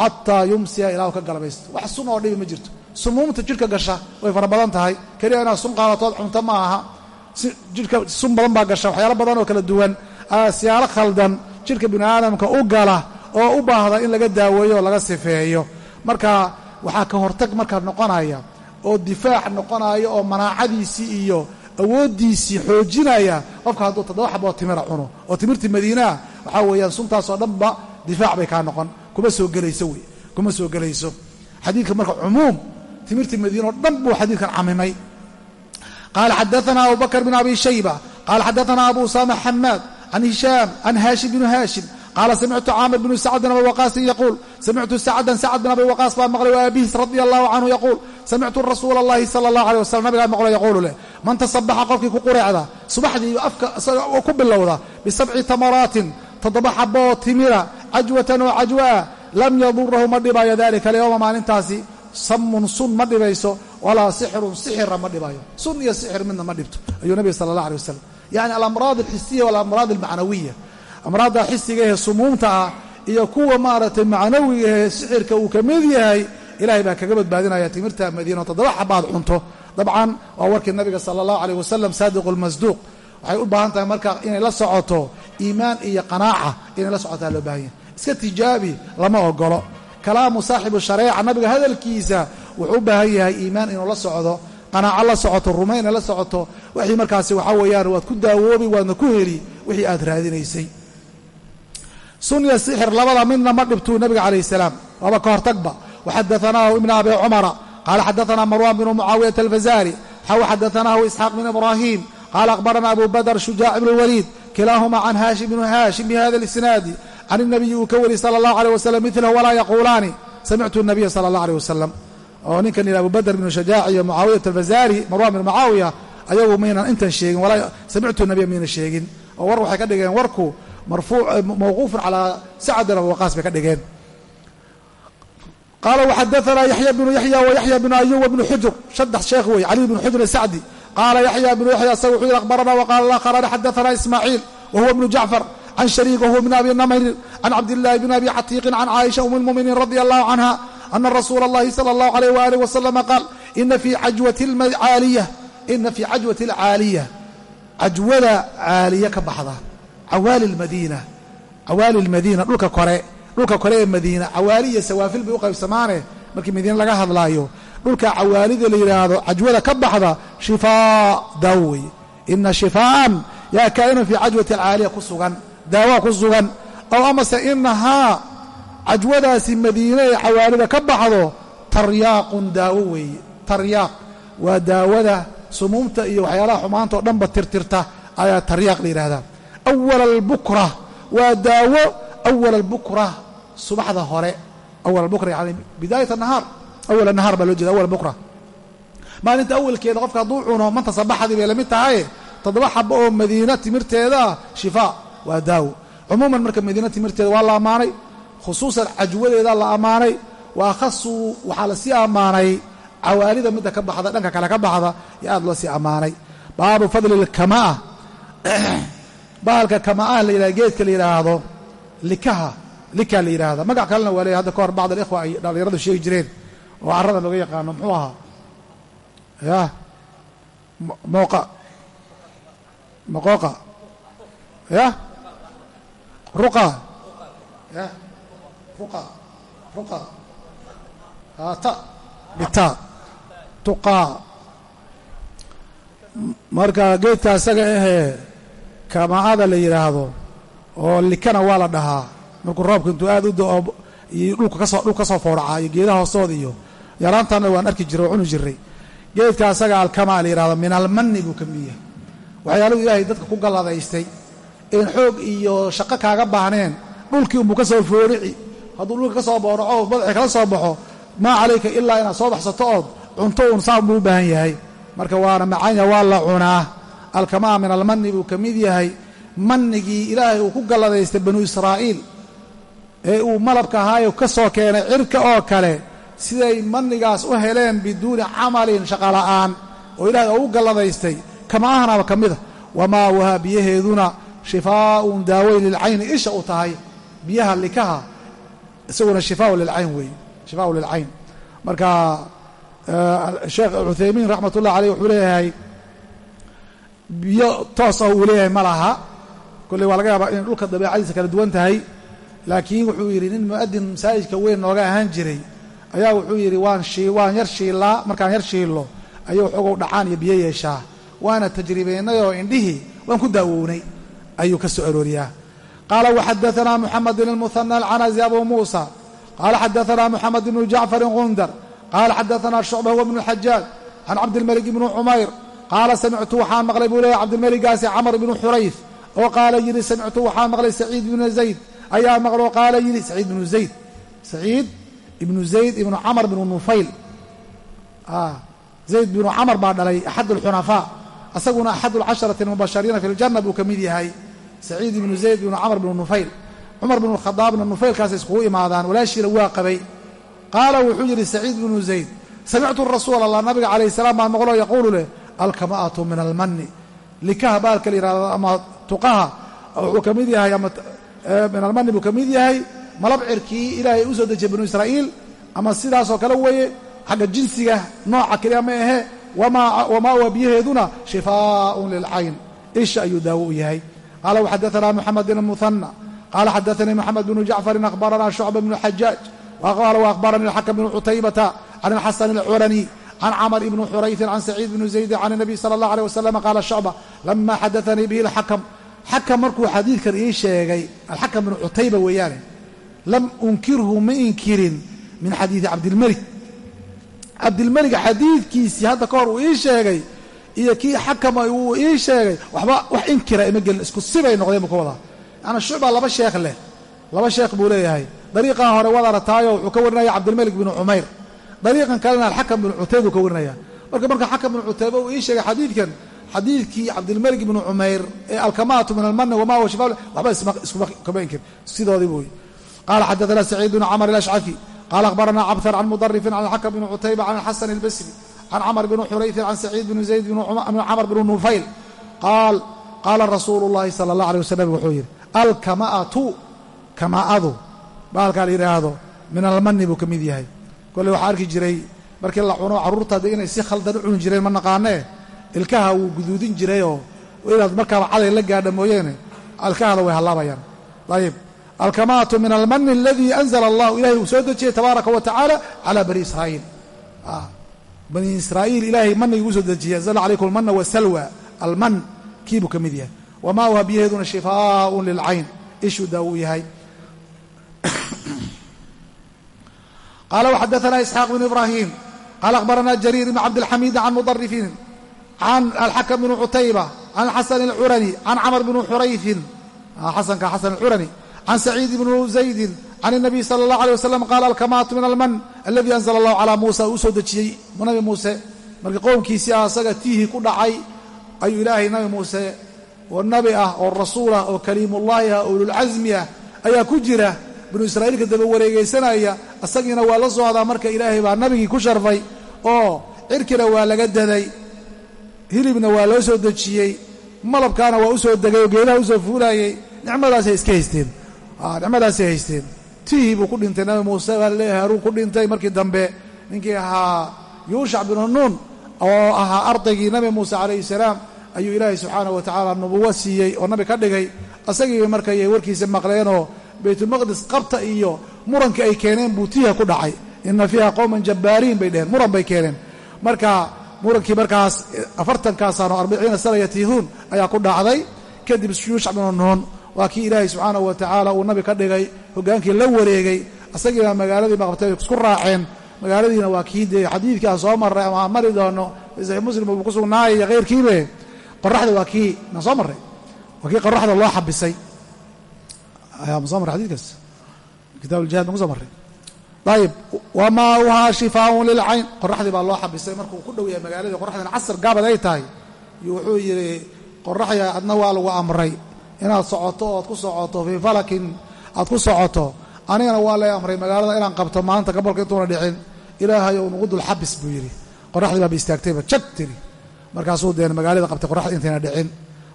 xataa yumsiya ilaa ka galabaysto wax sun oo dhibi ma jirto sumuumta jidhka gasha way fara badan tahay keliya inaad sun qaadatood cunto ma aha jidhka sun badan baa gasha waxyaalo badan oo kala duwan siyaalo khaldan jidhka bini aadamka u gala oo u baahda in laga daaweeyo oo laga sifeeyo. Marka waxaa ka hortag markaa noqonaya oo difaac noqonaya oo manaacadiisii iyo awooddiisii xoojinaya. Qofka hadduu toddoba xaboo timira cuno oo timirtii madiinaa waxaa weeyaan suntaasoo dhanba difaac bay kaa noqon. Kuma soo gelayso wey kuma soo gelayso. Xadiidka marka cumuum timirtii madiina oo dhan buu xadiidkan camimay. Qaala xadaana abu bakr bn abi shayba qaala xadaana abu usama xamaad can hishaam can haashim bn haashim qaala samictu caamir bnu sacd bin abi waqaasin yaquul samictu sacdan sacd bin abi waqaas baa maqlay wa abihiis radia allahu canhu yaquul samictu rasuula allahi sala allah aleh wasalam nabigaa maqlo yaquulu leh man tasabaxa qofkii ku qureecda subaxdii afka isaga ku bilowda bisabci tamaraatin toddoba xaboo timira cajwatan oo cajwa'a lam yadurahu ma dhibayo dalika alyowma maalintaasi samun sun ma dhibayso walaa sixirun sixira ma dhibayo sun iyo sixir midna ma dhibto ayuu nabiga sala allah aleh wasalam yani alamraad alxisiya walamraad almacnawiya. Amraadda xisiga ee sumuumta ah iyo kuwa maaragtay macnawiga ee sixirka uu ka mid yahay ilahay baa kaga badbaadinaya timirta madiino toddoba xabaad cunto. Dabcan waa warkii nabiga sala allahu aleyh wasalam saadiqu lmasduuq waxay u baahan tahay marka inay la socoto iimaan iyo qanaaca inay la socotaa loo baahan yahay. Iska tijaabi lama ogolo kalaamu saaxibu shareeca nabiga hadalkiisa wuxuu u baahan yahay iimaan inuu la socdo qanaaco la socoto rumayna la socoto wixii markaasi waxaa weeyaan waad ku daawoobi waadna ku heli wixii aad raadinaysay. Sunya sixir labada midna ma dhibtuu nabiga calayh salaam. Waaba ka hortagba. Waxadaanaahu ibna abi cumara. Qaala xadaanaa marwan binu mucaawiyata alfazaari xaw xadaanaahu isxaaq bin ibrahim qaala akhbarana abu badr shujaac ibn waliid. Kilaahuma can haashim ibnu haashim bi lisnaadi can inabiyi uu ka weli sala allahu aleyh wasalam milahu walaa yaquulaani. Samictu nabiya sala allah aleyh wasalam oo ninkan yidhi abu badr bnu shajaac iyo mucaawiyat alfazari marwan bn mucaawiya ayagu maynan intan sheegin samictu nabiya mayna sheegin. Oo war waxay ka dhigeen warku mawquufun calaa sacd bin abi waqaas bay ka dhigeen. Qaala waxadaanaa yaxya bnu yaxya wa yaxya bnu ayub wbnu xujur saddex sheekh wey cali bnu xujur asacdi qaala yaxya bnu yaxya isaga wuxuu yidhi akhbarana waqaala lakharani xadaanaa ismaaciil wa huwa bnu jacfar can shariik wahuwa bn abi namrin can cabdillahi bn abi catiiqin can caaisha um lmuminiin radi allahu canha ana rasuula اllahi salى اllahu alayh walih wasalama qaal ina fii cajwati caaliya ina fii cajwati alcaaliya cajwada caaliya ka baxda cawaali lmadiina cawaali lmadiina dhulka kore dhulka kore ee madiina cawaali iyo sawaafil bay u qaybsamaane markii madiina laga hadlaayo dhulka cawaalida la yidhaahdo cajwada ka baxda shifaa daawo weeye ina shifaa'an yaa kaa'inun fii cajwati alcaaliya ku sugan daawa ku sugan ow amase inahaa cajwadaasi madiine ee cawaalida ka baxdo taryaaqun daawo weeye. Taryaaq waa daawada sumuumta iyo waxyaalaha xumaanta oo dhanba tirtirta ayaa taryaaq la yidhahdaa awala albukra waa daawo awala albukra subaxda hore. Awal albukra yani bidaayat anahaar awal nahaar baa loo jeeda awal bukra. Maalinta awalkeeda qofka hadduu cuno manta sabaxdii bay la mid tahay. Toddoba xaba oo madiina timirteeda shifaa waa daawo. Cumuuman marka madiina timirteeda waa la ammaanay khusuusan cajwadeeda la ammaanay wa akhasuu waxaa la sii ammaanay cawaalida midda ka baxda dhanka kale ka baxda yo aad loo sii ammaanay. Baabu fadli lkamaa [CLEARS THROAT] bahalka kamaa la yidhahda geedka la yidhaahdo likaha likaa la yidhaahda. Magac kalena waa leeya hadda ka hor bacd alikhwa ay dhallinyaradu sheegi jireen oo carrada looga yaqaano muxuu ahaa? Ya mooqa moqooqa ya ruqa. Ya marka geedka isaga ahee kamaada la yidhaahdo oo likana waa la dhahaa. Markuu roobka intuu aad u do-o iyo dhulka ka soo fooracaa iyo geedaha hoostooda iyo yaraantaana waan arki jiray oo cuni jiray. Geedka asaga alkamaa la yidhahdo min almanni buu ka mid yahay. Waxyaaluhu ilaahay dadka ku galladaystay een xoog iyo shaqo kaaga baahneen dhulkii unbuu ka soo foorici hadduu dhulka ka soo booraco madaxii kala soo baxo maa calayka ilaa inaad soo baxsato ood cunto uun saan buu u baahan yahay. Marka waana macanya waa la cunaa. Alkamaa min almanni buu ka mid yahay. Mannigii ilaahay uu ku galladaystay banu israa'iil ee uu malabka ahaayo ka soo keenay cirka oo kale siday mannigaas u heleen biduuni camalin shaqola'aan oo ilaahay oo u galladaystay. Kama ahanaba ka mida wamaa wahaa biyaheeduna shifaa'un daaweyn lilcayni isha u tahay. Biyaha likaha isaguna shifaau lilcayn weeye shifaau lilcayn. Marka sheekh cuthaymiin raxmat ullah aleyh wuxuu leeyahay biyo toos ah uu leeyahay ma laha. Kolley waa laga yaabaa inay dhulka dabeecadiisa kala duwan tahay laakiin wuxuu yidhi nin mu'adin masaajidka weyn nooga ahaan jiray ayaa wuxuu yidhi waan waan yar shiillaa markaan yar shiillo ayuu xogow dhacaan iyo biyo yeeshaa. Waana tajribeennay indhihii waan ku daawownay ayuu ka soo arooriyaa qaala waxadaanaa muxamed bn اlmuhana alcanazi abu muusa qaala xadaanaa muxamed bnu jacfarin gundar qaala xadaanaa shucba huwa bnu xajaaj can cabdilmalik bni cumayr qaala samictu waxaan maqlay buu leeyahy cabdilmeligaasi camr bnu xurayf oo qaala yidhi samictu waxaan maqlay saciid ibnu zayd ayaa maqloo qaala yidhi saciid ibnu zayd saciid ibnu zayd ibnu camr bnu nufayl zayd binu camr baa dhalay axad alxunafaa asaguna axad alcasharati almubashariina fi ljanna buu ka mid yahay saciid ibnu zayd bnu camr bnu nufayl cumar bnu khadaabna nufaylkaas iskugu imaadaan walaashiina waa qabay. Qaala wuxuu yidhi saciid bnu zayd samictu rasuul allah nabiga calayh salaam baan maqloo yaquulu leh alkama'atu min almanni. Likaha baalka la yihahdo ama tuqaha wuxuu ka mid yahay ama min almanni buu ka mid yahay malabcirkii ilaahay u soo dejiyay banu israa'iil ama sidaasoo kale weeye xagga jinsiga nooca keliya ma ahe wamaa wa biyaheeduna shifaaءun lilcayn. Isha ayuu daawo u yahay qaala waxadaanaa muxamed bn muhanى qaala xadaanii moxamed bnu jacfarin akhbaranaa shucba bnu xajaaj qaala waahbaranii alxakm bnu cutaybata can alxasan alcurani can camr ibni xurayfin can saciid bni zaydin can الnabiy salى اllah alيه wasalam qaala shucba lama xadaanii bihi اlxakm xakam markuu xadiidkan ii sheegay alxakam bnu cutayba weeyaane lam unkirhu ma inkirin min xadiidi cabdilmelik cabdilmelik xadiidkiisii hadda ka hor uu ii sheegay iyo kii xakama uu ii sheegay waxba wax inkira ima gelin isku sibay noqdeen buu ka wadaa. Yaani shucba laba sheekh leh. Laba sheekh buu leeyahay. Dariiqan hore waad arataayo wuxuu ka warinaya cabdilmelik binu cumayr. Dariiqan kalena alxakam binu cutayba uu ka warinaya. Marka marka xakam binu cutayba uu ii sheegay xadiidkan xadiidkii cabdilmelik bnu cumayr ee alkamaatu min almanni wama huwa shifa waxba iskuma kama inkir. Sidoodii buu qaala xadaana saciid bnu camr alashcafi qaala akhbarana cabtar can mudarifin can alxakam bni cutayba can alxasan albasri can camr bni xurayfin can saciid bni zayd bn camr bni nufayl qaal qaala rasuulu llahi sala allah alay wasalam wuxuu yidhi alkama'atu kama'adu baalkaa la yidhaahdo min almanni buu ka mid yahay kolley waxaa arki jiray markii la cuno carruurta dee inay si khaldan u cuni jireen ma naqaanee ilkaha wuu guduudin jirayoo inaad markaaba caday la gaadha mooyeene ilkahada way hallaabayaan ayib alkamaatu min almani aladii anzala allahu ilahay uu soo dejiyey tabaaraka wa tacaala calaa bani israa'iil bani israa'iil ilaahay manigii uu soo dejiyey anzala calaykum almana wasalwa alman kiibuu ka mid yahay. Wamaa uha biyaheeduna shifaaءun lilcayn ishuu daa uu yahay. [COUGHS] Qaala waxadaana isxaaq bnu ibrahim qaala akhbarana jariir ibn cabdilxamiid can mudarifin can alxakm bnu cutayba can xasan alcurani can camr bni xurayfin. Xasanka xasan alcurani. Can saciid ibni zaydin can الnabiy salى اllah alيه wasalam qaala alkamaatu min alman aladi anzla allahu calaa muusa uu soo dejiyey nabi muuse markii qowmkiisii ah asaga tiihii ku dhacay ayuu ilaahay nabi muuse oo nabi ah oo rasuul ah oo kaliimullaahi ah oo ululcasmi ah ayaa ku jira binu israa'iilka daba wareegaysanaya asagiina waa la socdaa marka ilaahay baa nabigii ku sharfay oo cirkina waa laga daday hilibna waa loo soo dejiyey malabkaana waa u soo degay oo geedaha usoo fuulayey nicmadaasay iska haysteen nicmadaasay haysteen tiihii buu ku dhintay nabi muuse baa la leeyahay haruun ku dhintay markii dambe. Ninkii ahaa yuushac binu nuun oo ahaa ardaygii nabi muuse calayhi salaam ayuu ilaahay subxaanah wa tacaala nubuwo siiyey oo nabi ka dhigay. Asagiiba markay warkiisa maqleenoo baytulmaqdis qabta iyo murankii ay keeneen buu tiiha ku dhacay. Ina fiiha qowman jabbaariin bay dheheen muran bay keeneen. Marka murankii markaas afartankaasaan oo arbiciina sana yatiihuun ayaa ku dhacday. Kadib yuushac binu nuun waa kii ilaahay subxaanahu wa tacaala uu nabi ka dhigay hoggaankii la wareegay. Asagiibaa magaaladii ay isku raaceen. Magaaladiina waa kii dee xadiidkii aan soo marray ama aan mari doono saxiix muslim uu ku sugnaayay keyrkiibe qoraxda waa kii naan soo marray. Waa kii qoraxda loo xabisay. Ma soo marray xadidkaas kitab aljihad maku soo marray. Ayib wamaauhaa shifaaun lilcayn qoraxdii baa loo xabisay markuu ku dhow yahay magaaladii qoraxdina casar gaabad ay tahay. Iyo wuxuu yidhi qoraxya adna waa lagu amray inaad socoto oo aad ku socoto fii falakin aad ku socoto anigana waa lay amray magaalada inaan qabto maanta gabolka intuuna dhicin ilaahay nugu dul xabis buu yidhi. Qoraxdii baaba istaagtayba jag tiri. Markaasuu deen magaalada qabtay qoraxda intayna dhicin.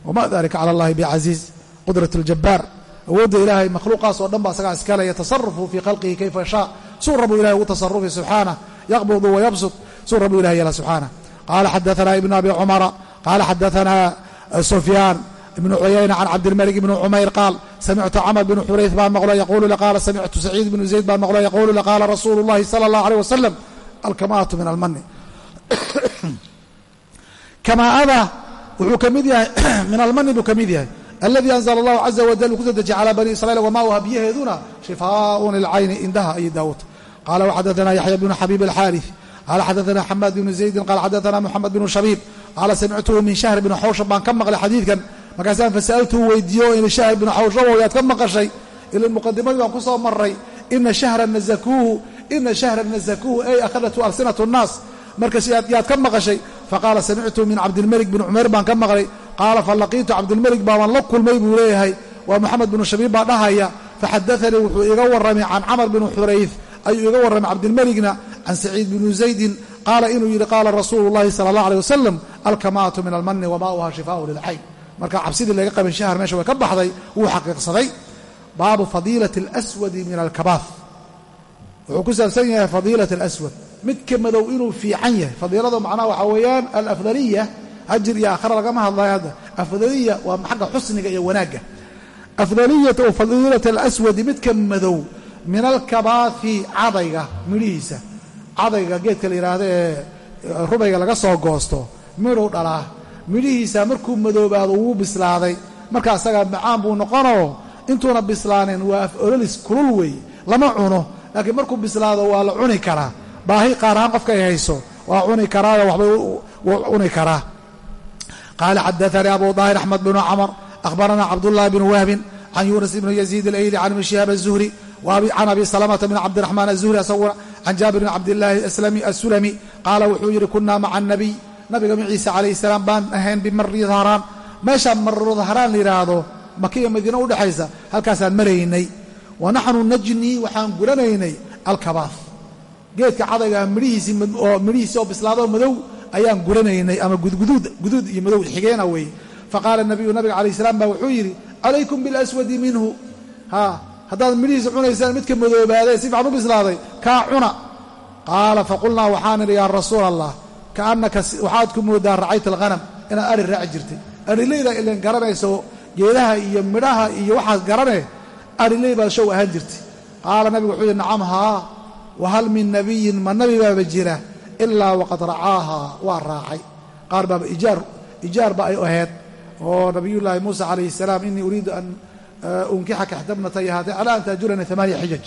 Wamaa dalika cala allahi bicasiiz qudrat ljabbaar awoodda ilaahay makhluuqaas oo dhan baa isagaa iskalaya tasarufu fii khalqihi kayfa yashaa. Suu rabu ilahay ugu tasarufi subxaana. Yaqbidu wayabsut suu rabu ilahi yala subxaanah qaala xadaanaa ibnu abi cumara qaala xadaanaa sufyaan ibn cuyayna can cabdilmalik ibni cumayr qaal samictu camar bn xurayf baan maqlo yaqulu qaala samictu saciid bnu zayd baan maqlo yaqulu qaala rasuulu llahi sala allah aleyh wasalam alkamaatu min almani [COUGHS] kamaa'ada wuxuu ka mid yahay [COUGHS] min almani buu ka mid yahay. Aladii anzla allahu caza wajal uu ku soo dejiyey calaa bani israiil wamaauha biyaheeduna shifaaun lilcayni indaha ayay daawata qaala waxadaana yaxya bnu xabiib alxaari qaala xadaana xamaad bnu zaydin. Qaala xadaana muxamed bnu shabiib. Qaala samictuhu min shahr bn xawshan baan ka maqlay xadiidkan markaasaan fasa'altuu weydiiyo in shahr bnu xawshabow yaad ka maqashay ila muqadimadii baan ku soo maray ina shahra nazakuuhu ina shahra nazakuuhu ay akhadatu alsinatu الnaas markas yaad ka maqashay faqaala samictu min cabdilmelik bni cumayr baan ka maqlay. Qaala falaqiitu cabdilmelik baabaan la kulmay buu leeyahay waa moxamed binu shabiib baa dhahaya. Faxadaanii wuxuu iga warramay can camar bni xurayf ayuu iga warramay cabdilmelikna can saciid bni zaydin qaala inuu yidhi qaala rasuulu llahi sala allah aleh wasalam alkamaatu min almani wamaauha shifaau lilcayn marka cabsidii laga qabin shahar meesha way ka baxday wuu xaqiiqsaday. Baabu fadiilati alaswadi min alkabaaf. Wuxuu ku saabsan yahay fadiilat alaswad. Midka madow inuu fiican yahay. Fadiilada macnaha waxaa weeyaan alafdaliya hajir iyo aakhara lagama hadlayo hadda. Afdaliya waa xagga xusniga iyo wanaagga. Afdaliyata o fadiilat alaswadi midka madow min alkabaafi cadayga midhihiisa. Cadayga geedka la yidhaahdo ee rubayga laga soo goosto midhuu dhalaa midhihiisa markuu madoobaado wuu bislaaday. Marka asagaa macaan buu noqonoo intuuna bislaanin waa af ololis kulul wey lama cuno. Laakiin markuu bislaado waa la cuni karaa. Baahi qaar ahaan qofka ay hayso waa cuni karaayo waxbay cuni karaa. Qaala xadaanii abu daahir axmed bnu camr akhbarana cabdullahi bnu wahbin can yunas ibni yaziid alayli can ibni shihaab aلzuhri can abi salamata bn cabdiraxmaan aلzuhri asaguna can jaabir bn cabdillaahi asulami qaala wuxuu yidhi kunaa maca anabiy nabiga maciisa calayhi salaam baan ahayn bimari meeshaa marro dahraan la yidhaahdo maka iyo madiina udhexaysa halkaasaan maraynay wa naxnu najnii waxaan guranaynay alkabaaf. Geedka cadayga midhihiisii midhihiisii oo bislaadoo madow ayaan guranaynay ama guduud iyo madow xigeena weeye faqaala nabiyu nabiga calayh salaam baa wuxuu yidhi calaykum bilaswadi minhu. Ha haddaad midhihiisa cunaysaan midka madoobaadee si fiican u bislaaday kaa cuna. Qaala faqulnaa waxaan idhi yaa rasuula allah kaannaka waxaad ku moodaa racayta alghanam inaad ari raaci jirtay. Arileyda ilan garanayso geedaha iyo midhaha iyo waxaad garanee ariley baad show ahaan jirtay. Qaala nabigu wuxuu yidhi nacam haa wahal min nabiyin ma nabi baaba jira ilaa waqad racaahaa waa raacay. Qaar baaba ijaar ijaarba ay ahayd. Oo nabiyullaahi muusa calayhi salaam inii uriidu an unkixaka xdabnatay haatay calaa an taajurani amaaniya xijaj.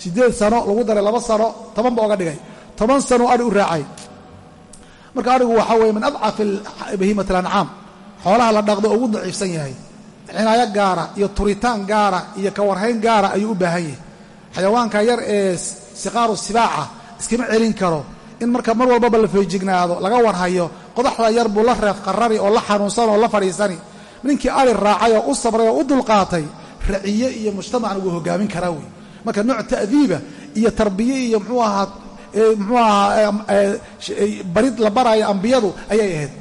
Siddeed sano lagu daray laba sano toban ba oga dhigay. Toban sano adhi u raacay marka adhigu waxaa weeye min adcafi bahiimat alancaam xoolaha la dhaqdo ugu daciifsan yahay cinaayo gaara iyo turitaan gaara iyo kawarhayn gaara ayuu u baahan yahay. Xayawaanka yar ee siqaaru sibaaca iskama celin karo in marka mar walbaba la feejignaado laga warhayo qodaxda yar buu la reef qarari oo la xanuunsan oo la fadhiisani. Ninkii ari raacay oo u sabray oo u dulqaatay raciye iyo mujtamacan ugu hogaamin karaa wey marka nooc ta'diiba iyo tarbiye iyo mxuu ahaa mxuu ahaa barid la baraayo ambiyadu ayay ahayd.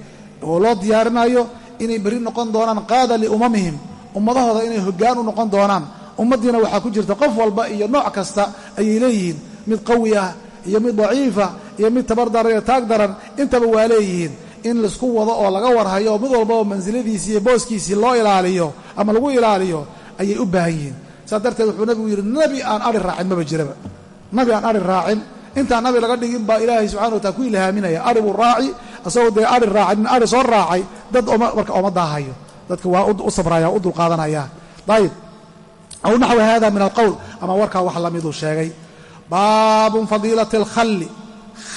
Oo loo diyaarinayo inay beri noqon doonaan qaada liumamihim ummadahooda inay hoggaan u noqon doonaan. Ummaddiina waxaa ku jirta qof walba iyo nooc kasta ayay leeyihiin. Mid qawi ah iyo mid daciifa iyo mid tabardaran iyo taag daran intaba waa leeyihiin. In la isku wado oo laga warhayo oo mid walbaba mansiladiisii iyo booskiisii loo ilaaliyo ama lagu ilaaliyo ayay u baahan yihiin. Saas darteed wuxuu nabigu yidhi nabi aan ari raacin maba jiraba. Nabi aan ari raacin intaan nabi laga dhigin baa ilaahay subxana watala ku ilhaaminaya ari buu raaci asagoo dee ari raacin nin ari soo raacay dad marka ooma daahayo. Dadka waa u sabraya u dulqaadanaya. Ayib aw naxwi hada min alqowl ama warkaa wax lamiduu sheegay. Baabun fadiilati alkhalli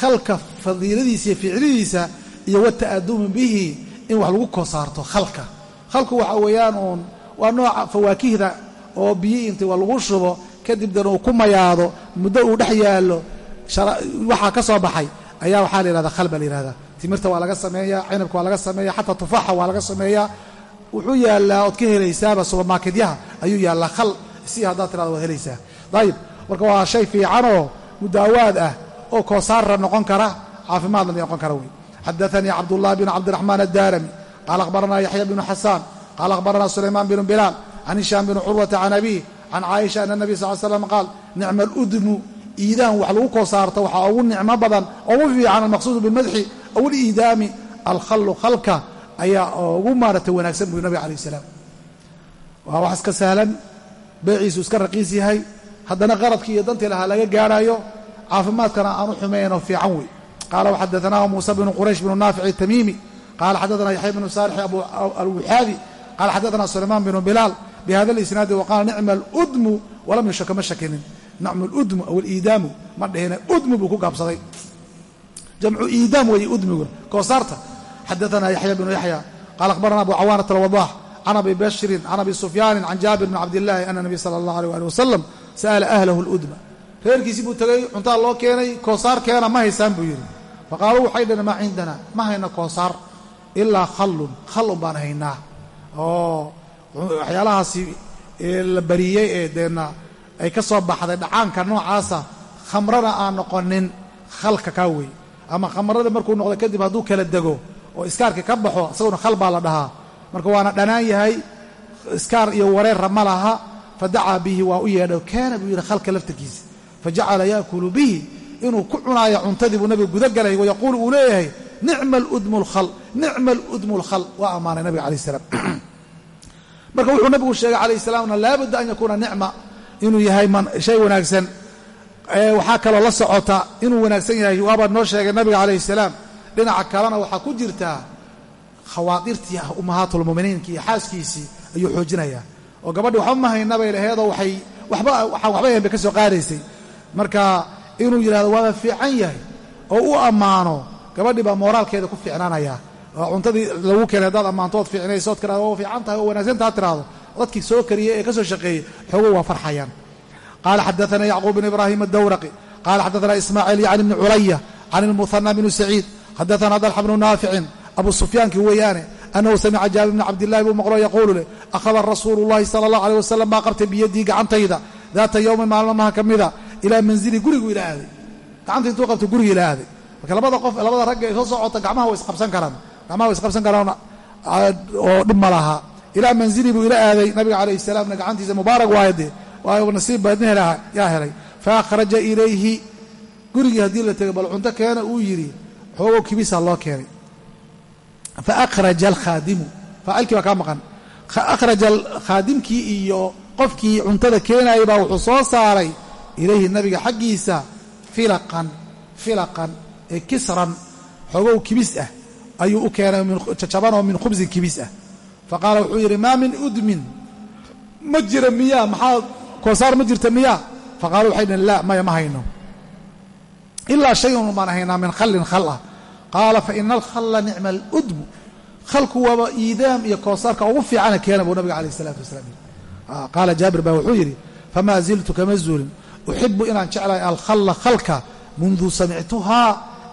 khalka fadiiladiisa iyo ficlidiisa iyo wata'adumi bihi in wax lagu kosaarto khalka. Khalku waxa weeyaan uun waa nooca fawaakihda oo biyi inta waa lagu shubo kadib dan uu ku mayaado muddo uu dhex yaallo waxaa ka soo baxay ayaa waxaa la yihahda khal baa la yihahdaa timirta waa laga sameeyaa cinabka waa laga sameeya xataa tufaaxa waa laga sameeyaa. Wuxuu yaallaa ood ka helaysaaba subermarketyaha ayuu yaallaa khal si haddaad tirada waad helaysaa. Dayib marka waa shay fiicanoo mudaawaad ah oo koosaarra noqon kara caafimaadna noqon kara wey xadaanii cabdullahi bn cabdiraxmaan addaarami qaala akhbaranaa yaxya bnu xasaan qaala akhbaranaa sulaymaan bnu bilaal can hishaam bni curwata can abiih can caaisha ana nabiy sal l slam qaal nicma aludmu iidaan wax lagu koosaarto waxaa ugu nicmo badan ugu fiican almaqsuudu bilmadxi aw liidaami alkhallu khalka ayaa ugu maaragtay wanaagsan buy nabig alayh salaam. Waa wax iska sahlan beeciisu iska raqiis yahay haddana qaradkii iyo dantii lahaa laga gaarhaayo caafimaadkana aanu xumaynoo fiican wey qaala waxadaanaahu muusa bnu quraysh bnu naafic atamiimi qaala xadaana yaxya bnu saalix alwuxaadi qaala xadaana sulaymaan bnu bilaal bihada lisnaadi waqaala nicma aludmu walam yushaka ma shakinin nacmu ludmu aw aliidaamu ma dhehina udmu buu ku gaabsaday. Jamcu iidaam weeye udmiga koosaarta xadaana yaxya bnu yaxya qaala akhbarana abu cawaanat alwadax can abi bashirin can abi sufyaanin can jaabir bn cabdillahi ana nabiy sala allah alيh ali wasalam sa'ala ahlahu ludma reerkiisii buu tegey cuntaa loo keenay koosaar keena ma haysaan buu yidhi. Faqaaluu waxay dhaheen maa cindana ma hayna koosaar ilaa khallun khallun baan haynaa. Oo waxyaalahaasi la bariyey ee deenna ay ka soo baxday dhacaanka noocaasa khamrana aan noqonin khalka kaa wey ama khamrada markuu noqdo kadib hadduu kala dego oo iskaarka ka baxo isaguna khal baa la dhahaa. Marka waana dhanaan yahay iskaar iyo wareerra ma laha fadacaa bihi waa u yeedho kaana buu yidhi khalka laftarkiisa fajacala yaakulu bihi inuu ku cunaayo cuntadii buu nabiga guda galay wayaquulu uu leeyahay nicma aludmu lkhal nicma aludmu waa ammaanay nabiga calayh salaam. [CLEARS THROAT] Marka wuxuu nabigu sheegay calayh salaamna laabudda an yakuuna nicma inuu yahay shay wanaagsan waxaa kaloo la socota inuu wanaagsan yahay. Waabaa noo sheegay nabiga calayh salaam dhinaca kalena waxaa ku jirtaa khawaadirtii ummahaatulmuminiinki iyo xaaskiisii ayuu xoojinayaa. Oo gabadhi waxba ma hayna bay laheedoo waxay waxba waxaan waxba ahayn bay ka soo qaadaysay. Marka inuu yidhahdo waaba fiican yahay oo u ammaano. Gabadhii baa mooraalkeeda ku fiicnaanaya. Oo cuntadii lagu keenay haddaad ammaantood fiicnayso od tirahdo oo fiican tahay oo wanaagsantaa tiraahdo dadkii soo kariyey ee ka soo shaqeeyey xoogo waa farxayaan. Qaala xadaana yacquub bn ibraahim adawraqi qaala xadaana ismaaciil yacni bni culaya can ilmuhana bni saciid xadaana dalxa bnu naaficin abu sufyaankii weeyaane annahu samica jaabir bni cabdillahi buu maqlo yaquulu leh akhada rasuulu llahi sala allah aleyh wasalam baa qabtay biyadii gacantayda daata yowmin maalmamaha ka mida ilaa manzili gurigu ila aaday gacanta intuu qabtay guriga ila aaday marka labada qof labada ragga ee soo socota gacmaha way isqabsan karaan. Gacmaha way isqabsan karaan oo dhib ma laha ilaa manzili buu ila aaday. Nabiga calayhi salaamna gacantiisa mubaarak waayo dee waayo nasiib baadna helaha yaa helay. Fa akhraja ilayhi. Gurigii haddii la tegay bal cunto keena uu yidhi xoogow kibisaa loo keenay. Fa akhraja alkhaadimu. Faacilkii baa kaa maqan. Akhraja khaadimkii iyo qofkii cuntada keenayay baa wuxuu soo saaray ilayhi nabiga xaggiisa filaqan filaqan ee kisran. Xoogow kibis ah ayuu u keenay jajabanoo min khubsin kibis ah fa qaala wuxuu yidhi maa min udmin. Ma jira miyaa maxaa koosaar ma jirta miyaa? Faqaalu waxay dhaheen laa maya ma hayno. Ilaa shayun baan haynaa min khallin khal ah qaala fa ina alkhalla nicma aludmu. Khalku waaba iidaam iyo koosaarka ugu fiicana keena buu nabiga alayh isalaatu wasalaam yidhi. Qaala jaabir baa wuxuu yidhi famaa ziltu kama zuulin. Uxibu inaan jeclahay alkhalla khalka mundu samictuhaa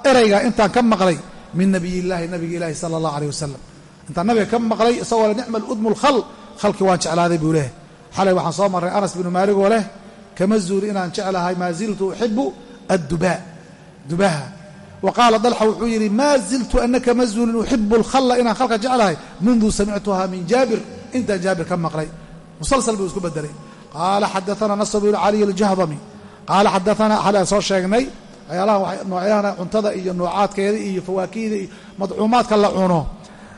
erayga intaan ka maqlay min nabiy illaahi nabiga ilaahi sala allah aleyh wasalam intaan nabiga ka maqlay isagoo le nicma aludmu lkhal khalkii waan jeclaaday buu leh xalay waxaan soo marray anas binu maaligoo leh kama zuuli inaan jeclahay maa ziltu uxibu addubaa dubaha wa qaala dalxa wuxuu yidhi maa ziltu anaka ma zuulin uxibu alkhalla inaan khalka jeclahay mundu samictuha min jaabir. Intaan jaabir ka maqlay musalsal buu isku bedelay qaala xadaana nasr bnu caliy aljahdami. Qaala xadaana xalaan soo sheegnay waxyaalaha noocyahana cuntada iyo noocaadkeeda iyo fawaakihda iyo madcuumaadka la cuno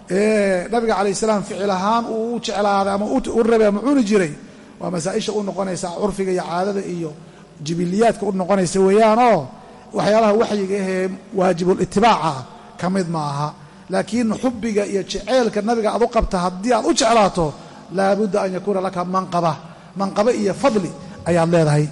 nabiga calayh salaam ficil ahaan uu u jeclaaday ama u rabay ama cuni jiray. Waa masaa-isha u noqonaysa curfiga iyo caadada iyo jibiliyaadka u noqonaysa weeyaanoo waxyaalaha waxyiga ahee waajibulitibaaca ka mid ma aha laakiin xubbiga iyo jeceelka nabiga aad u qabta haddii aad u jeclaato laabudda an yakuuna laka manqaba. Manqaba iyo fadli ayaad leedahay.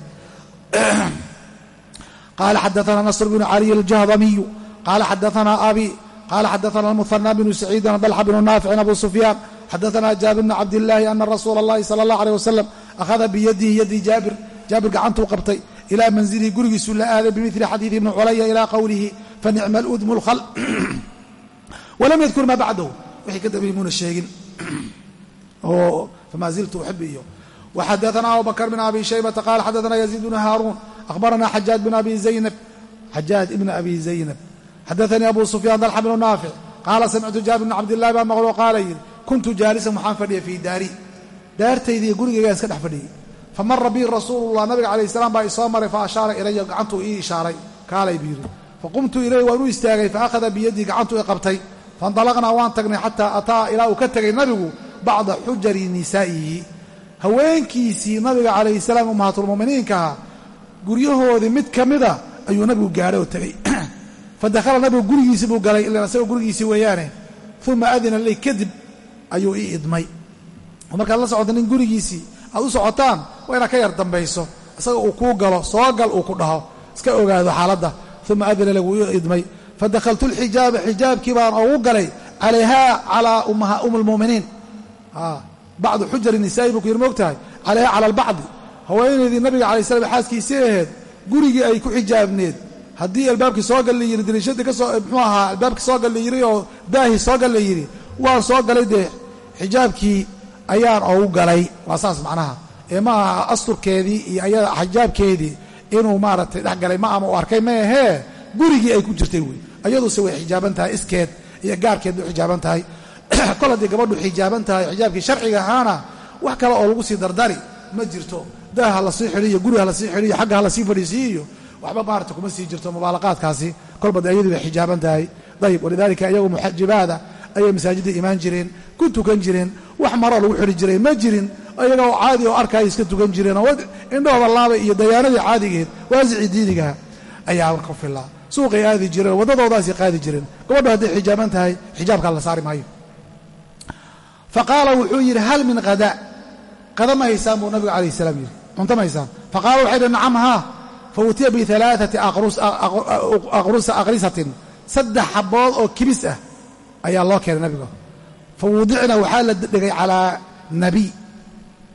[CLEARS THROAT] Qaala xadaana nasr bnu caliy aljahdamiyu. Qaala xadaana abi qala xadaana almuhanى bnu saciidin dalxa bnu naaficin abu sufyaan xadaana jaabir bn cabdillaahi ana rasuula اllahi sala اllah alيh wasalam akhada biyadihi yadi jaabir jaabir gacantuu qabtay ilaa manzilihi gurigiisuu la aaday bimili xadiidi ibni culaya ilaa qowlihi fanicma ludmu lkhal walam yadkur maa bacdahu wixii ka dambeeyey muuna sheegin oo famaa ziltu uxib iyo waxadaana abubakr bn abi shaybata qaala xadaana yaziid bnu haaruun akhbarana xajaaj bn abi zaynab xajaaj ibn abi zaynab xadaanii abu sufyaan dalxa bnu naafic qaala samictu jaabir bn cabdillahi baa maqlo qaala yidhi kuntu jaalisan waxaan fadhiya fii daari daartaydii gurigaygaan iska dhex fadhiyey famara bii rasuulullah nabiga calayh salaam baa isoo maray fa ashaara ilaya gacantuu ii ishaaray kaalay buu yidhi faqumtu ilayh waan u istaagay fa akhada biyadii gacantuu i qabtay faindalaqnaa waan tagnay xataa ataa ilaa uu ka tegay nabigu bacda xujari nisaa'ihi haweenkiisii nabiga calayhi salaam ummahatulmu'miniinkaha guryahoodii mid ka ayuu nabigu gaadhay oo tegey fa dakhala nabigu gurigiisii buu galay ilan isagoo gurigiisii weeyaane uma adina ley kadib ayuu ii idmay. Markaad la socota nin gurigiisii aad u socotaan waa inaad ka yar dambayso. Isaga uu kuu galo soo gal uu ku dhaho. Iska ogaado xaaladda. Uma adina leg wuu idmay. Fadakaltu lxijaaba xijaabkii baan ogu galay calayhaa calaa um lmuminiin bacdu xujari nisaa'i buu ku yidhi moogtahay? Calayhaa cala albacdi. Haweenaydii nabiga calay slam xaaskiisii ahayd gurigii ay ku xijaabneed haddii albaabkii soo gal la yidhi dariishadii ka soo muxuu ahaa albaabkii soo gal la yidhi oo daahii soo gal la yidhi waan soo galay dee xijaabkii ayaan ogu galay. Waa saas macnaha. Ee ma aha asturkeedii iyo ayada xijaabkeedii inuu maaragtay dhex galay ma ama u arkay ma ahee gurigii ay ku jirtay wey. Ayaduse way xijaaban tahay iskeed iyo gaarkeed bay xijaaban tahay. [CLEARS THROAT] Kol haddii gabadhu xijaaban tahay xijaabkii sharciga ahaana wax kale oo lagu sii dardari ma jirto. Daah ha la sii xidhiyo guri ha la sii xidhiyo xagga ha la sii fadhiisiiyo waxba maarata kuma sii jirto mubaalaqaadkaasi. Kolba de ayadii bay xijaaban tahay. Dayib walidaalika iyagu muxajibaada ayay masaajidda imaan jireen ku tukan jireen wax maroo lagu xidhi jiray ma jirin iyaga oo caadi oo arkaya iska tukan jireen oo indhahooda laabay iyo dayaanadii caadigeed waasicii diinigaha ayaa marka u fillaa suuqay aadi jireen waddadoodaasay qaadi jireen. Gabadho hadday xijaaban tahay xijaabkaa la saari maayo. Fa wuxuu yidhi hal min hadaa qada ma haysaan buu nabigu calayh salaam yidhi. Cunto ma haysaan. Fa waxay dhi nacam haa fa utiya bialaaati aqrusa aqrisatin saddex xabood oo kibis ah ayaa loo keenay nabiga fa wudicna waxaa la dhigay calaa nabiy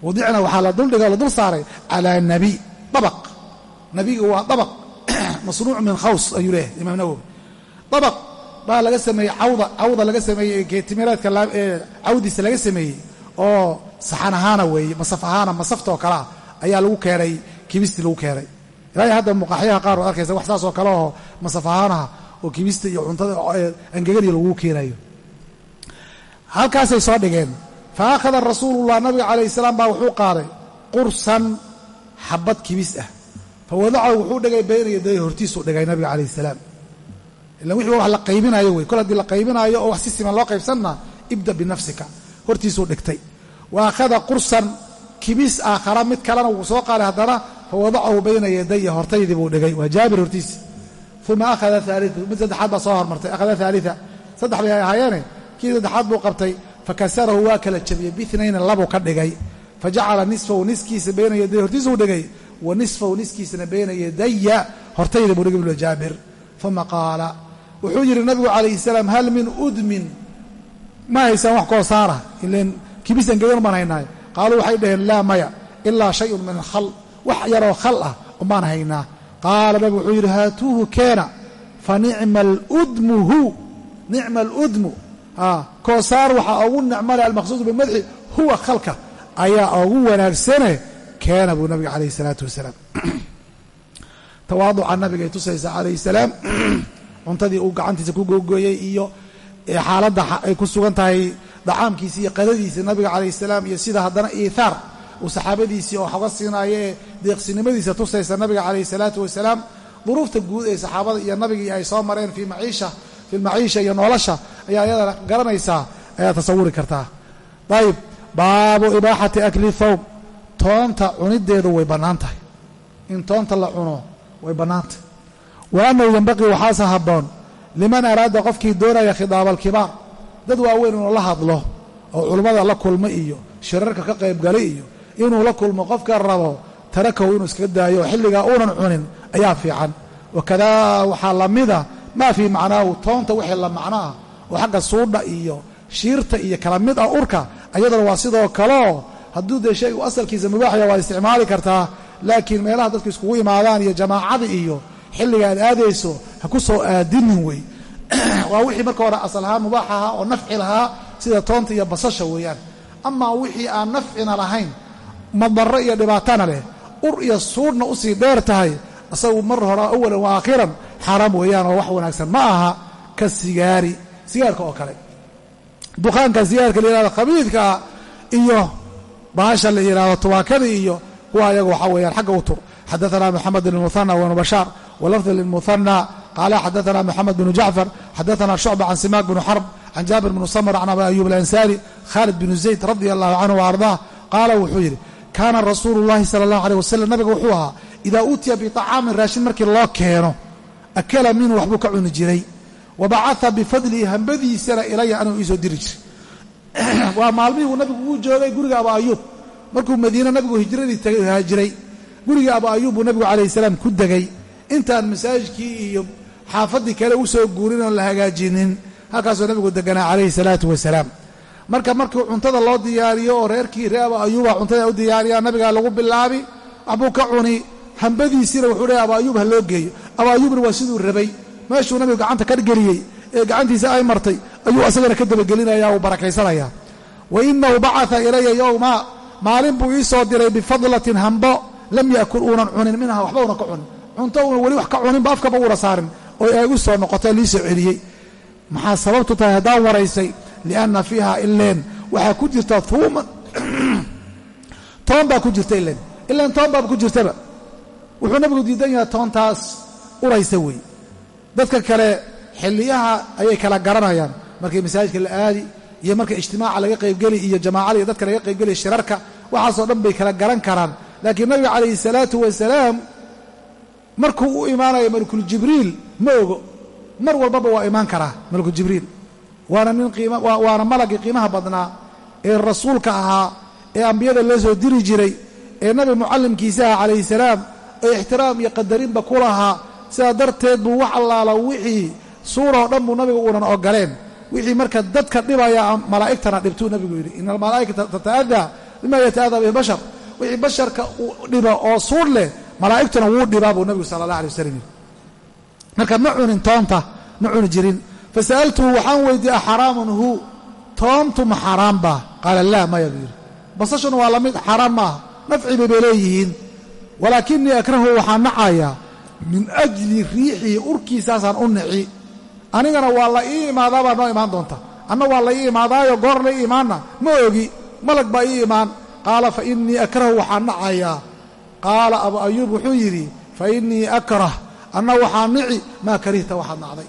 wudicna waxaa la duldhigay o la dul saaray calaa nabiy dabaq nabiga waa dabaq masnuuc min khaws ayuu leeyahay imaam nawowi dabaq baa laga sameeyey cawda cawda laga sameeyey geetimireedka ee cawdiisa laga sameeyey oo saxan ahaana weeye masaf ahaana masafta oo kalea ayaa lagu keenay kibistii lagu keenay ilaahay hadda muqaaxyaha qaar waad arkaysa wax saas oo kale oo masaf ahaanaha oo kibista iyo cuntada angegadiyo lagu keenayo. Halkaasay soo dhigeen. Fa akhada rasuulullah nabiga calayh salaam baa wuxuu qaaday qursan xabad kibis ah. Fa wadacahu wuxuu dhigay bayna yaday hortiisuu dhigay nabiga calayh salaam. Ilan wixii wax la qaybinaayo wey. Kol haddii la qaybinaayo oo wax si siman loo qaybsanna ibda binafsika. Hortiisuu dhigtay. Wa akhada qursan kibis aakhara mid kalena wuu soo qaaday haddana fa wadacahu bayna yadaya hortaydii buu dhigay. Waa jaabir hortiisa uma akhada aaliu mid saddexaad baa soo hormartay. Akhada aalia saddex bay ahaayeene kii saddexaad buu qabtay. Fakasarahu waa kala jabiyey. Biinayni labuu ka dhigay. Fajacala nisfahu niskiisa bayna yaday hortiisuu dhigay. Wa nisfahu niskiisana bayna yadaya hortayda buu dhigay jaabir. Uma qaala. Wuxuu yidhi nabigu calayhi salaam hal min udmin? Ma haysaan wax koosaara ilan kibis angegan baan haynaay qaaluu waxay dhaheen laa maya ilaa shayun min alkhal. Wax yaroo khal ah umbaan haynaa. Qaala nabigu wuxuu yidhi haatuuhu keena fa nicma aludmu hu nicma aludmu. Koosaar waxaa ugu nicmale almaqsuud bimadxi huwa khalka. Ayaa ugu wanaagsane keena buu nabiga calayhi salaatu wasalaam. [CLEARS THROAT] Tawaaduca nabiga ay tusaysaa calayhi salaam. [CLEARS THROAT] Cuntadii uu gacantiisa ku googooyey iyo xaaladda ay ku sugan tahay dacaamkiisi iyo qadadiisa nabiga calayhi salaam iyo sida haddana iithaar uu saxaabadiisii oo xoga siinaayo ee deeqsinimadiisa tusaysa nabiga calayhi salaatu wasalaam duruufta guud ee saxaabada iyo nabigii ay soo mareen fii maciisha fi lmaciisha iyo nolosha ayaa iyadana garanaysaa ayaad tasawuri kartaa ayib baabu ibaaxati akli thawb. Toonta cunideedu way bannaan tahay. In toonta la cuno way bannaan tahay. Wa annahu yanbaqii waxaase habboon. Liman araada qofkii doonaya khidaaba alkibaar dad waaweyn inuu la hadlo oo culummada la kulmo iyo shirarka ka qaybgalay iyo inuu la kulmo qofka rabo tarakahu inuu iskaga daayo oo xilligaa uunan cunin ayaa fiican. Wakadaa waxaa la mida maa fii macnaahu toonta wixii la macno ah oo xagga suudha iyo shiirta iyo kala mid ah urka ayadana waa sidoo kaleo hadduu dee shaygu asalkiisa mubaaxaya waa isticmaali kartaa laakiin meelaha dadku iskugu imaadaan iyo jamaacada iyo xilliga aad aadayso ha ku soo aadinin wey [CLEARS THROAT] waa wixii marka hore asal ahaan mubaax ahaa oo nafci lahaa sida toonta iyo basasha weeyaan. Amaa wixii aan nafcina lahayn madarro iyo dhibaatana leh. Ur iyo suudhna u sii dheer tahay isagu mar hore awalan wa aakhiran xaaraam weeyaan oo wax wanaagsan ma aha ka sigaari sigaarka oo kale. Dukaanka sigaarka la layihahdo khabiidkaa iyo baasha la yidhahdo tubaakada iyo kuwa ayaga waxa weeyaan xagga u tur. Xadaanaa maxamed ibn muhana wanu bashaar walafdi lilmuhana qala xadaana mxamed bnu jacfar xadaana shucba can simaak bnu xarb can jaabir bnu samr can abi ayub alansaari khaalid binu zayd radia allahu canhu waardaa qaala wuxuu yidhi kaana rasuulu llahi sala allahu aleyh wasalam nabiga wuxuu ahaa idaa uutiya biacaamin raashin markii loo keeno akala minhu waxbuu ka cuni jiray wabacaa bifadlihi hambadiisana ilaya anuu iisoo diri jiray waa maalmihii nabigu uu joogay guriga abu ayuub markuu madiine nabigu hijradii haajiray gurigii abu ayuub buu nabigu calayh salaam ku degay intaan masaajidkii iyo xaafaddii kale u soo guurin oon la hagaajinin. Halkaasuu nabigu deganaa calayhi salaatu wasalaam. Marka markuu cuntada loo diyaariyo oo reerkii ree ayuuba cuntada u diyaariyaa nabigaa lagu bilaabi waxbuu ka cuni hambadiisiina wuxuu leey abu ayuub ha loo geeyo. Ayuubna waa siduu rabay. Meeshuu nabigu gacanta ka geliyey ee gacantiisa ay martay ayuu asagana ka dabagelinaya uu barakaysanaya wa inahu bacaa ilaya yowma maalin buu ii soo diray bifadlatin hambo lam yakul uunan cunin minha waxba una ka cunin. Cunto uuna weli wax ka cuninba afkaba uuna saarin oo eegu soo noqotay lii soo celiyey. Maxaa sababtu tahay? Haddaan waraysay lianna fiiha ileen waxaa ku jirta huuman [CLEARS THROAT] toon baa ku jirta ileen ileen toon baaba ku jirtaba. Wuxuu nabigu diidan yahay toontaas uraysa wey. Dadka kale xilliyaha ayay kala garanayaan. Markay masaajidka la aadi iyo marka ijtimaaca laga qaybgeli iyo jamaacada iyo dadka laga qaybgeliya shirarka waxaasoo dhan bay kala garan karaan. Laakiin nabiga calayhi salaatu wasalaam markuu u imaanayo malakul jibriil ma ogo. Mar walbaba waa imaan karaa malakul jibriil. Waana nin qiima waana malagii qiimaha badnaa ee rasuulka ahaa ee ambiyada loo soo diri jiray ee nabi mucallimkiisa ah calayhi salaam ee ixtiraam iyo qadarinba ku lahaa. Sidaa darteed buu wax allaala wixii suuroo dhan buu nabigu uunan ogoleen wixii marka dadka dhibaya malaa'igtana dhibtuu nabigu yidhi ina almalaa'ikata tata'adaa bima yata'adaa bihi bashar. Wixii basharka uu dhibo oo suur leh malaa'igtuna wuu dhibaa buu nabigu sala allah alay wasalam yidhi. Marka ma cunin toonta ma cuni jirin. Fasa'altuhu waxaan weydiiyey axaraamun hu? Toontu ma xaaraan baa qaala laa maya buu yidhi. Basashuna waa la mid xaaraan maaha nafciba bay leeyihiin. Walaakinii akrahu waxaan nacayaa min ajli riixii urkiisaasaan u nici. Anigana waa la ii imaadaa baa noo imaan doonta. Anna waa la ii imaadaayo goor la ii imaanna. Ma ogi. Malag baa ii imaan. Qaala fa innii akrahu waxaan nacayaa qaala abu ayuub wuxuu yidhi fa inii akrah anna waxaa nici maa karihta waxaad nacday.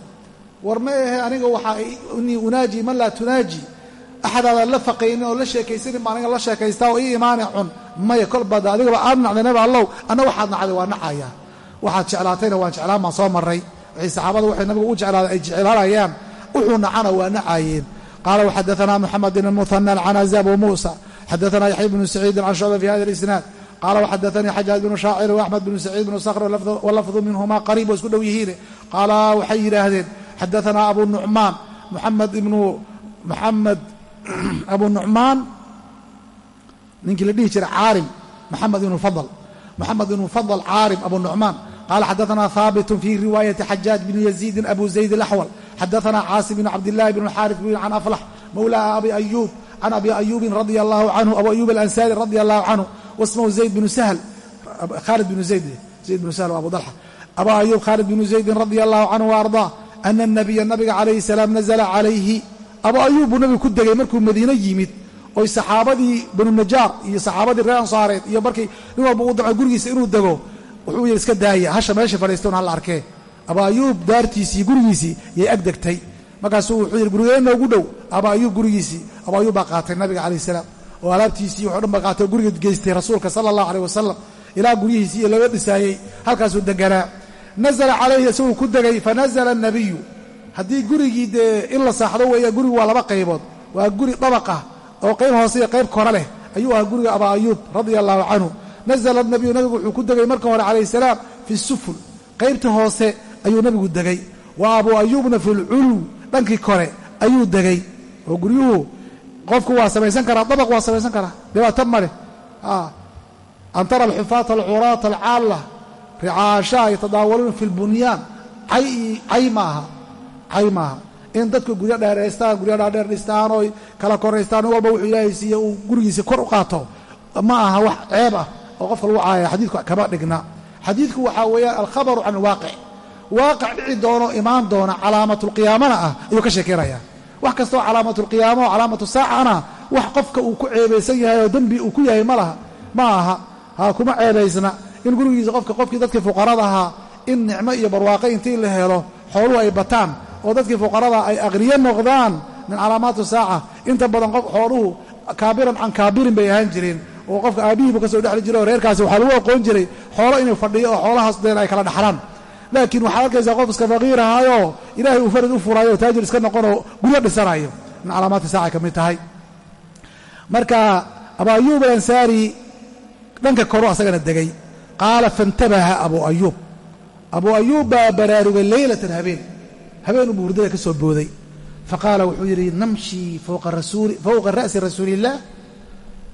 War ma ahe aniga waxaa inii unaaji man laa tunaaji. Axadaadan la faqaynin oo la sheekaysanin ba aniga la sheekaystaa oo ii imaane cun maya kolbaada adigaba aad nacday nabi allow anna waxaad nacday waa nacaya. Waxaad jeclaatayna waan jeclaan baan soo marray. Waxay saxaabada waxay nabigu u jeclaaday ay jeclaanayaan wuxuu nacana waa nacayeen. Qaala waxadaanaa moxamed bn muhana can azab muusa. Xadaanaa yaxya bnu saciidin can shucba fi hada isnaad qala wxadaanii xajaaj bnu shaacir waxmed bnu saciid bnu skr walafdu minhuma qariib wa isku dhow yihiine qaala waxay yidhaahdeen xadaanaa abu nucmaan muxamed ibnu muxamed abu nucmaan ninkii la dhihi jira caarim maxamed ibnu fadl moxamed ibnu fadl caarim abu nucmaan qala xadaanaa haabitun fi riwaayati xajaaj bni yaziidin abu zayd alaxwal xadaanaa caasim bn cabdillahi bn xaarif can aflax mawlaa abi ayuub can abi ayuubin radia allahu canhu abu ayuub alansaari radia allahu canhu wasmahu zayd bnu sahl khaalid bnu zayd zayd bnu sahl abu dalxa abu ayuub khaalid bnu zaydin radi allahu canhu waardaa ana الnabiya nabiga calayhi salaam nazla calayhi abu ayuub buu nabigu ku degay markuu madiine yimid oy saxaabadii banu najaar iyo saxaabadii reer ansaareed iyo markii nin walba uu daco gurigiisa inuu dego wuxuu yidhi iska daaya hasha meesha fadhiistan halla arkee abu ayuub gurigiisii yay ag degtay markaasuu wuxuu yidhi gurigeenna ugu dhow abu ayuub gurigiisii ayuub baa qaatay nabiga calayh salaam oo alaabtiisii wuxuu dhan ba guriga geystay rasuulka sala allahu aleyh wasalam ilaa guryihiisii iyo looga dhisaayey halkaasuu deganaa nazla calayhi isaguu ku degay fanazla anabiyu haddii gurigii dee in la saaxdo weeya gurigu waa laba qaybood. Waa guri dabaq ah oo qayb hoose iyo qayb kore leh. Ayuu ahaa guriga abaa ayuub radia allahu canhu. Nazla nabiyu nabigu wuxuu ku degay marka hore calayh salaam fi suful. Qaybta hoose ayuu nabigu degay. Wa abuu ayuubna fi lculuw dhankii kore ayuu degay. Oo guryuhu qofku waa samaysan karaa dabaq waa samaysan karaa. Dhibaato ma leh. An tara alxufaata alcuraata alcaalla ricaashaha yatadaawaluuna fi lbunyaan cay maaha cay maaha in dadku guryo dheeraystaan guryo dhaadheer dhistaan oy kala koraystaan nin walba wuxuu ilaahay siiye uu gurigiisa kor u qaato. Ma aha wax ceeb ah oo qofka lagu caaya xadiidku kama dhigna. Xadiidku waxaa weeyaan alkhabaru can alwaaqic waaqic dhici doono imaan doona calaamatulqiyaamana ah ayuu ka sheekeynaya wax kastoo calaamatulqiyaama oo calaamatu saacana wax qofka uu ku ceebaysan yahay oo dembi uu ku yahay ma laha ma aha. Ha kuma ceebaysna. In gurigiisa qofka qofkii dadkii fuqarada ahaa in nicmo iyo barwaaqo intii la helo xooluhu ay bataan oo dadkii fuqarada ay aqniyo noqdaan min calaamaati saaca. Inta badan qof xooluhu kaabiran can kaabirin bay ahaan jireen oo qofka aabbihiibu ka soo dhexli jiray oo reerkaasi waxaa lagu aqoon jiray xoolo inuu fadhiyo oo xoolahaas deen ay kala dhaxlaan laakiin waxaad arkaysaa qof iska faqiir ahaayo ilaahay uu farad u furaayo oo taajir iska noqonoo guryo dhisanayo. Min calaamaati saacay ka mid tahay. Marka abu ayuub alansaari dhanka koru asagana degay. Qaala faintabaha abuu ayuub. Abuu ayuub baa baraarugay leylatan habeen. Habeen buu hurdada ka soo booday. Faqaala wuxuu yidhi namshi fowqa ra'si rasuuliillaah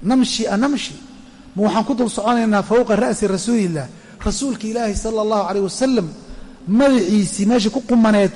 namshi anamshi ma waxaan ku dul soconaynaa fowqa ra'si rasuuliillah rasuulka ilaahi sala allahu caleyh wasalam madaxiisii meeshii ku qumaneed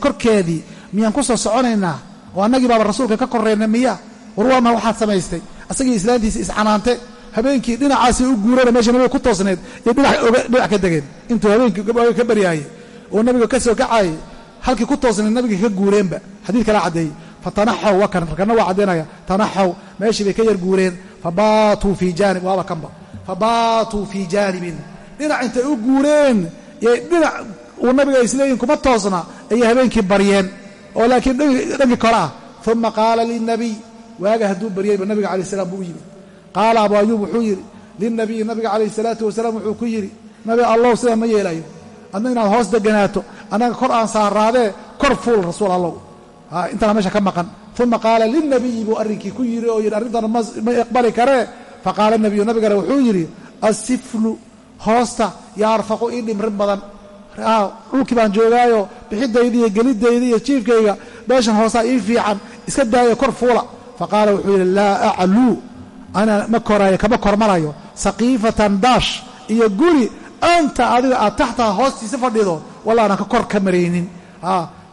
korkeedii. Miyaan ku soo soconaynaa? Oo annagii baaba rasuulka ka korrayna miya war maa waxaad samaystay? Asagii islaantiisa iscanaante habeenkii dhinacaasii u guurana meesha nabiga ku toosneed iyo dhinac ka degeen. Intuu habeenkii ka baryaayey oo nabiga ka soo kacaayey halkii ku toosneed nabiga ka guureenba. Xadiid kala caddeeyey fatanaxaw waa kan markana waa caddaynaya tanaxaw meeshii bay ka yar guureen. Fabaatuu fii jaanib waaba kanba. Fabaatuu fii jaanibin. Dhinac intay u guureen yay dhinac uu nabiga isleeyihin kuma toosna ayay habeenkii baryeen. Oo laakiin dhankii kore ah uma qaala lilnabiy waaga hadduu baryayba nabiga calayi salaam buu yimid qaala abu ayuub wuxuu yidhi lilnabiyi nabiga calayhi salaatu wasalaam wuxuu ku yidhi nabi allow sidaa ma yeelayo. Adna inaad hoos deganaato annaga kor aan saaraadee kor fuul rasuul allow intana meesha ka maqan. Uma qaala lilnabiyi buu arrinkii ku yidhi oo yidhi arrintan ma iqbali karee faqaala nabiyu nabigana wuxuu yidhi assiflu hoosta yaa arfaqu ii dhimrin badan dhulkii baan joogaayo bixidayda iyo gelidayda iyo jiifkayga meeshan hoosaa ii fiican iska daayo kor fuula. Faqaala wuxuu yidhi laa acluu ana ma koraayo kama kormarayo saqiifatan daash iyo guri anta adiga aad taxtaha hoostiisa fadhido walla aanan ka kor ka maraynin.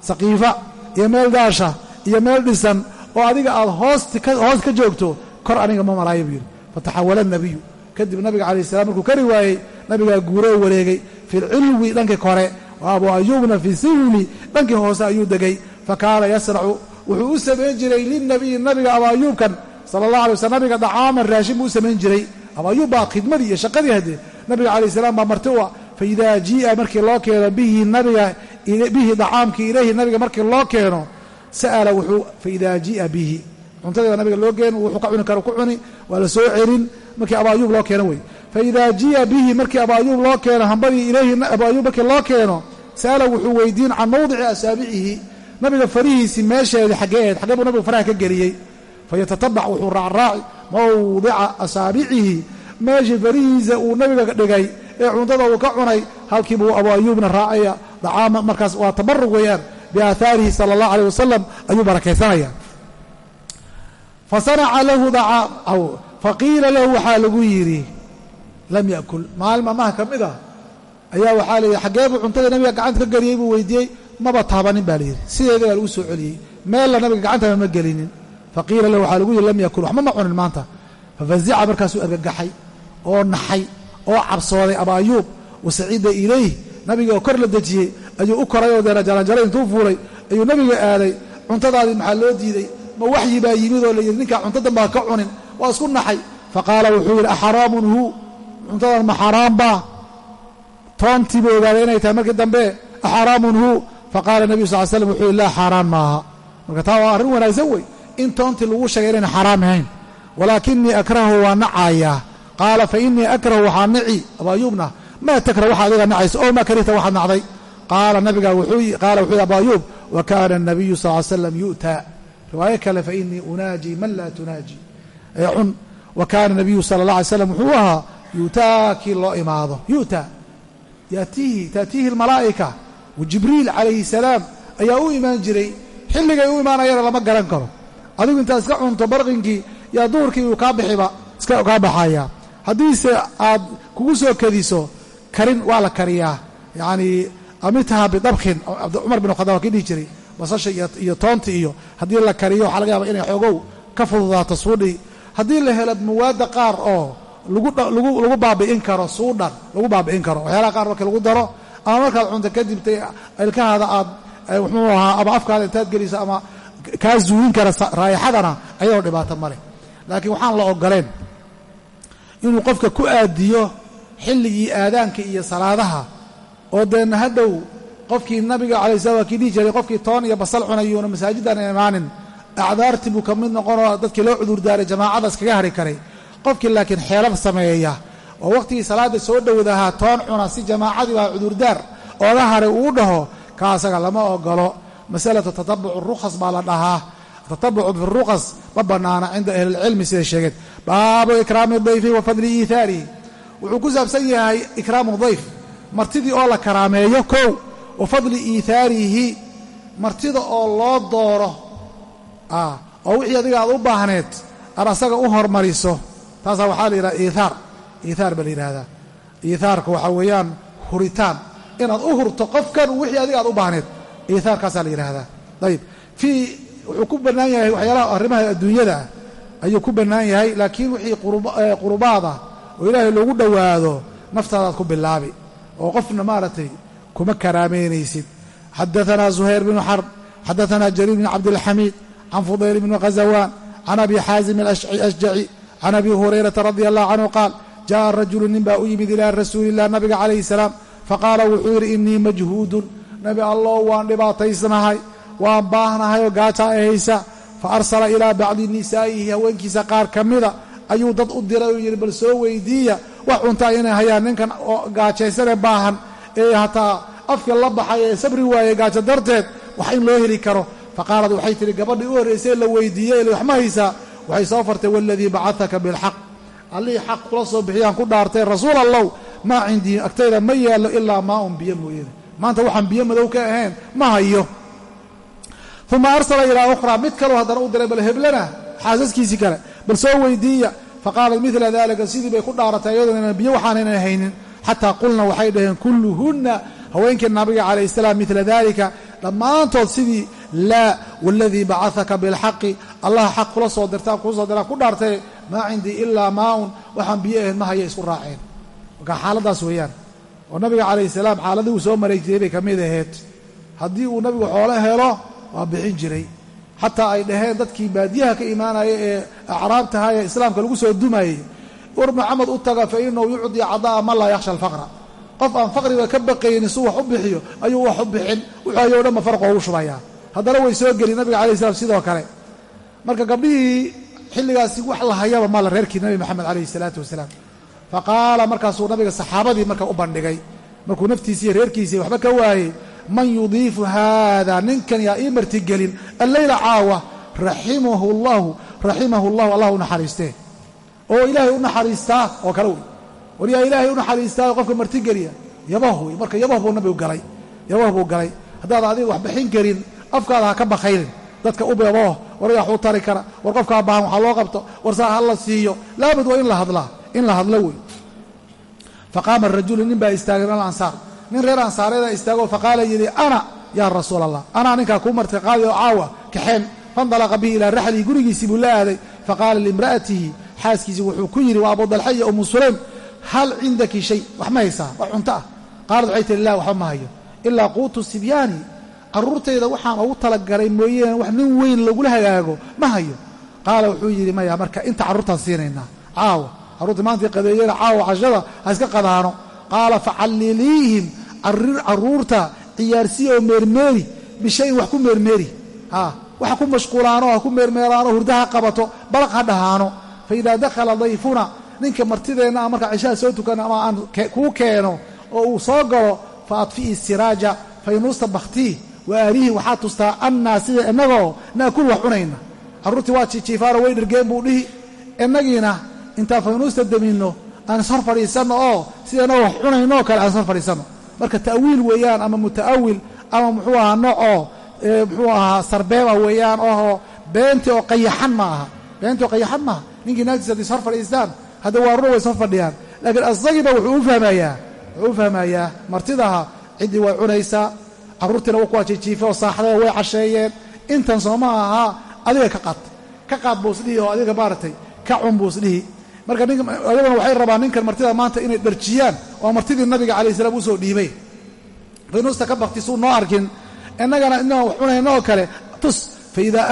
Saqiifa iyo meel daasha iyo meel dhisan oo adiga aad hoos ka joogto kor aniga ma maraayo buu yidhi. Fataxawala nabiyu kadib nabiga calayh salam markuu kari waayey nabigaa guuroo wareegay fi lcilwi dhankii kore wa abuu ayuubna fi sihli dhankii hoose ayuu degay. Fa kaana yasracu wuxuu u samayn jiray lilnabiyi nabiga abuu ayuubkan sala allah alay waslam nabiga dacaaman raashin buu u samayn jiray. Abuu ayuub baa khidmadii iyo shaqadii haddee nabiga calayh salaam baa marti u ah fa idaa jii'a markii loo keeno bihi nabiga bihi dacaamkii ilayhi nabiga markii loo keeno sa'ala wuxuu fa idaa jii'a bihi. Cuntadiiba nabiga loo keeno wuxuu ka cuni karo ku cuni waa la soo celin markii abuu ayuub loo keeno wey faida ji'a bihi markii abu ayuub loo keeno hambadii ilayhi abu ayuub markii loo keeno sa'ala wuxuu weydiin can mawdici asaabicihi nabiga farihiisii meesheedii xaggeeed xaggee buu nabiga faraha ka geliyey. Fayatatabac wuxuu raacraaci mawdica asaabicihi meeshii farihiisa uu nabiga dhigay ee cuntada uu ka cunay halkii buu abu ayuubna raacaya. Dacaama markaas waa tabarug weeyaan biaahaarihi sala allah aleyh wasalam ayuu barakaysanaya fasanaca lahu dacaam faqiila lahu waxaa lagu yidhi lam yakul maalin maalmaha ka mid a ayaa waxaa layidhi xaggeebuu cuntada nabiga gacanta ka geliyey buu weydiiyey maba taabanin baa layidhi sideeda baa lagu soo celiyey. Meella nabiga gacantaba ma gelinin. Faqiila lahu waxaa lagu yidhi lam yakul waxba ma cunin maanta. Fafazica markaasuu argagaxay oo naxay oo cabsooday aba ayuub wasaciida ilayh nabiga oo kor la dejiyey ayuu u koray oo deena jaranjaro intuu fuulay ayuu nabiga aaday. Cuntadaadii maxaa loo diiday? Ma waxyi baa yimid oo layidhi ninkaa cuntadan baa ka cunin waa isku naxay. Faqaala wuxuu yidhi axaraamun hu? Cuntadan ma xaraam baa toontii buu ogaaday inay tahay markii dambe. Axaraamun hu? Faqaala nebiyu sal l slam wuxuu yidhi laa xaaraan maaha. Marka taa waa arrin wanaagsan wey. In toontii lagu sheegay inayna xaraam ahayn. Walaakinii akrahu waa nacayaa qaala fa inii akrahu waxaa nici. Abu ayuubna maa takrah waxa adiga nacayso oo maa karihta waxaad nacday. Qaala nabiga qaala wuxuu yidhi abu ayuub wa kaana الnabiyu sal l slam yu'taa. Riwaayo kale fa inii unaaji man laa tunaaji ee cun wa kaana nabiyu sala اllah alay slam wuxuu ahaa yu'taa kii loo imaado. Yu'taa yaatiihi taatiihi almalaa'ika. Jibriil calayhi salaam ayaa u imaan jiray. Xilligay u imaanayana lama garan karo. Adigu intaad iska cunto barqinkii yaa duhurkii uu kaa bixiba iska kaa baxayaa haddiise aad kugu soo kadiso karin waa la kariyaa. Yacanii amitaha bidabkin cumar bin khadaab kii dhihi jiray basasha iyo toonta iyo haddii la kariyo waxaa laga yaaba inay xoogow ka fududaato suudhii haddii la helo mawaadda qaar oo lagu baabi'in karo suudhan lagu baabi'in karo waxyaalaha qaar marka lagu daro ama markaad cunto kadib ilkahaada aad muxuu ahaa ama afkaada intaad geliso ama kaa zuugin kara raayixadana ayadoo dhibaato ma leh. Laakiin waxaan la ogoleen inuu qofka ku aadiyo xilligii aadaanka iyo salaadaha oo deenna hadhow qofkii nabiga calay slam waa jiray qofkii toon iyo basal cunayuuna masaajidaan imaanin acdaartii buu ka mid noqonoo dadkii loo cudurdaaray jamaacadaas kaga hari karay. Qofkii laakiin xeelad sameeya. Oo wakhtigii salaadda soo dhowdahaa toon cuna si jamaacadii baa cudurdaar ooga haray uu dhaho ka asaga lama ogolo masalatu tatabucu rukhas baa la dhahaa. Tatabucu biruqas ma bannaana cinda ahlilcilmi siday sheegeen. Baabu ikraami dayfi wa fadli iihaarihi wuxuu ku saabsan yahay ikraamu dayf. Martidii oo la karaameeyo kow wa fadli iihaarihi martida oo loo dooro oo wixii adiga aad u baahneed aad asaga u hormariso taasaa waxaa la yidhaha iihaar iihaar baa la yidhahdaa iihaarka waxaa weeyaan huritaan. Inaad u hurto qofkan wixii adiga aad u baahneed iihaarkaasaa la yidhaahdaa. Ayib fii wuxuu ku bannaan yahay waxyaalaha arrimaha adduunyada ah. Ayuu ku bannaan yahay laakiin wixii qurubaada oo ilaahay loogu dhowaado naftaadaad ku bilaabi. Oo qofna maaragtay kuma karaameynaysid xadaanaa zuhayr bnu xarb xadaanaa jariir bn cabdilxamiid can fudayl bni khazawaan can abi xaazim ashjaci can abi hurayrata radi allahu canhu qaal jaءa rajulu nin baa u yimid ilaa rasuuli illah nabiga calayhi salaam faqaala wuxuu yidhi inii majhuudun nabi allow waan dhibaataysnahay waan baahnahay oo gaajaa e haysa fa arsala ilaa bacdi nisaa'ihi haweenkiisa qaar ka mida ayuu dad u diray oo yidhi bal soo weydiiya wax cuntaa inay hayaan ninkan gaajaysanee baahan ee hataa afka la baxay ee sabri waayey gaajo darteed wax in loo heli karo faqaalad waxay tihi gabadhii u horraysay la weydiiyey wax ma haysaa waxay soo fartay waladii bacataka bilxaq allihii xaq kula soo bixiyaan ku dhaartay rasuul allow maa cindii agtayda ma yaallo ilaa maa un biyo mooyane maanta waxaan biyo madow ka ahayn ma hayo uma arsala ilaa ukhraa mid kaloo haddana u diray bal heblana xaasaskiisii kale bal soo weydiiya faqaalat midla dalika sidii bay ku dhaaratay iyadoo biyo waxaanaynan haynin xataa qulna waxay dhaheen kulluhunna haweenkii nabiga calayh salaam midla dalika dhammaantood sidii laa waladii bacataka bilxaqi. Allah xaq kula soo dirtaan kuu soo diraan ku dhaartay maa cindii ilaa maaun waxaan biyo ahayn ma haya isku raaceen. Marka xaaladaas weeyaan oo nabiga calayh salaam xaaladii uu soo maray jiray bay ka mid ahayd. Haddii uu nabigu xoolo helo waa bixin jiray. Xataa ay dhaheen dadkii baadiyaha ka imaanaya ee acraabtaha ee islaamka lagu soo dumayey war maxamed u taga fa inahu yucdii cadaa man laa yakhsha alfaqra. Qof aan faqriga ka baqaynin suu wax u bixiyo ayuu wax u bixin wuxuu hayo o dhanba farqo ugu shubayaa haddana way soo gelin nabiga alai slam sidoo kale. Marka gabdhihii xilligaasi wax la hayaba mala reerkii nabi maxamed calayhi salaatu wasalaam. Fa qaala markaasuu nabiga saxaabadii marka u bandhigay. Markuu naftiisiiyo reerkiisii waxba ka waayey man yudiifu haada ninkan yaa ii martigelin alleyla caawa raximahu llahu raximahu llahu allah u naxariistee oo ilaahay u naxariistaa oo kale wey war yaa ilaahay u naxariistaa qofka martigeliya? Yabah wey marka yabah buu nabigu galay. Yabah buu galay. Haddaad adiga wax bixin karin afkaada ha ka bakaynin dadka u beebo war waxuu tari kara. War qofkaa baahan waxaa loo qabto. War saa ha la siiyo. Laabud waa in la hadlaa. In la hadlo wey faqaama rajulu nin baa istaagay min alansaar nin reer ansaareeda istaago faqaala yidhi ana yaa rasuul allah anaa ninkaa kuu marti qaadi oo caawa kaxeen. Faindalaqa bihi ilaa raxlihi gurigiisii buu la aaday. Faqaala liimra'atihi xaaskiisii wuxuu ku yidhi waa abu dalxa iyo umu sulaym hal cindaki shay? Wax ma haysaa? Wax cunto ah. Qaalad waxay tihi lah waxba ma hayo. Ilaa quutu sibyaani carruurtayda waxaan ugu talagalay mooyeene wax nin weyn lagula hagaago ma hayo. Qaala wuxuu yidhi maya marka inta carruurtaan siinaynaa. Caawa carruurta maantai qadeeyena caawa cashada ha iska qadaano. Qaala facalliliihim carruurta ciyaarsiya oo meermeeri bishayin wax ku meermeeri. Ha waxa ku mashquulaano ha ku meermeeraano hurda ha qabato balaq ha dhahaano. Fa idaa dakhala dayfuna ninka martideenna a markaa cishaha soo tukana ama aan kuu keeno oo uu soo galo fa adfi'i siraaja faynuusta bakhtii wa waxaa tustaa annaa sida innagoo naakul wax cunayna. Carruurtii waa jiijiifaano way dhergeen buu dhihi. Innagiina intaan faynuusta daminno aan ishor fadhiisanno oo sida innagoo wax cunaynoo kale aan ishor fadhiisanno marka ta'wiil weeyaan ama muta'awil ama muxuu ahaa noocoo muxuu ahaa sarbeeba weeyaan oo beentii oo qayaxan ma aha. Beentii oo qayaxan maaha ninkii naagtiisa hadday ishor fadhiistaan hadda waa runa way ishor fadhiyaan. Laakiin asagiiba wuxuu u fahmayaa wuxuu u fahmayaa martidaha ciddii way cunaysaa carruurtiina wa kuwaa jiijiife oo saaxdada way casheeyeen. Intan sooma ahaa adiga ka qaad. Ka qaad buu isdhihi oo adiga maaragtay ka cun buu isdhihi marka ayaguna waxay rabaan ninkan martida maanta inay dharjiyaan oo martidii nabiga calayh salaam u soo dhiibay. Faynuusta ka baktisuu noo arkin. Innagana inaan wax cunayno oo kale tus faidaa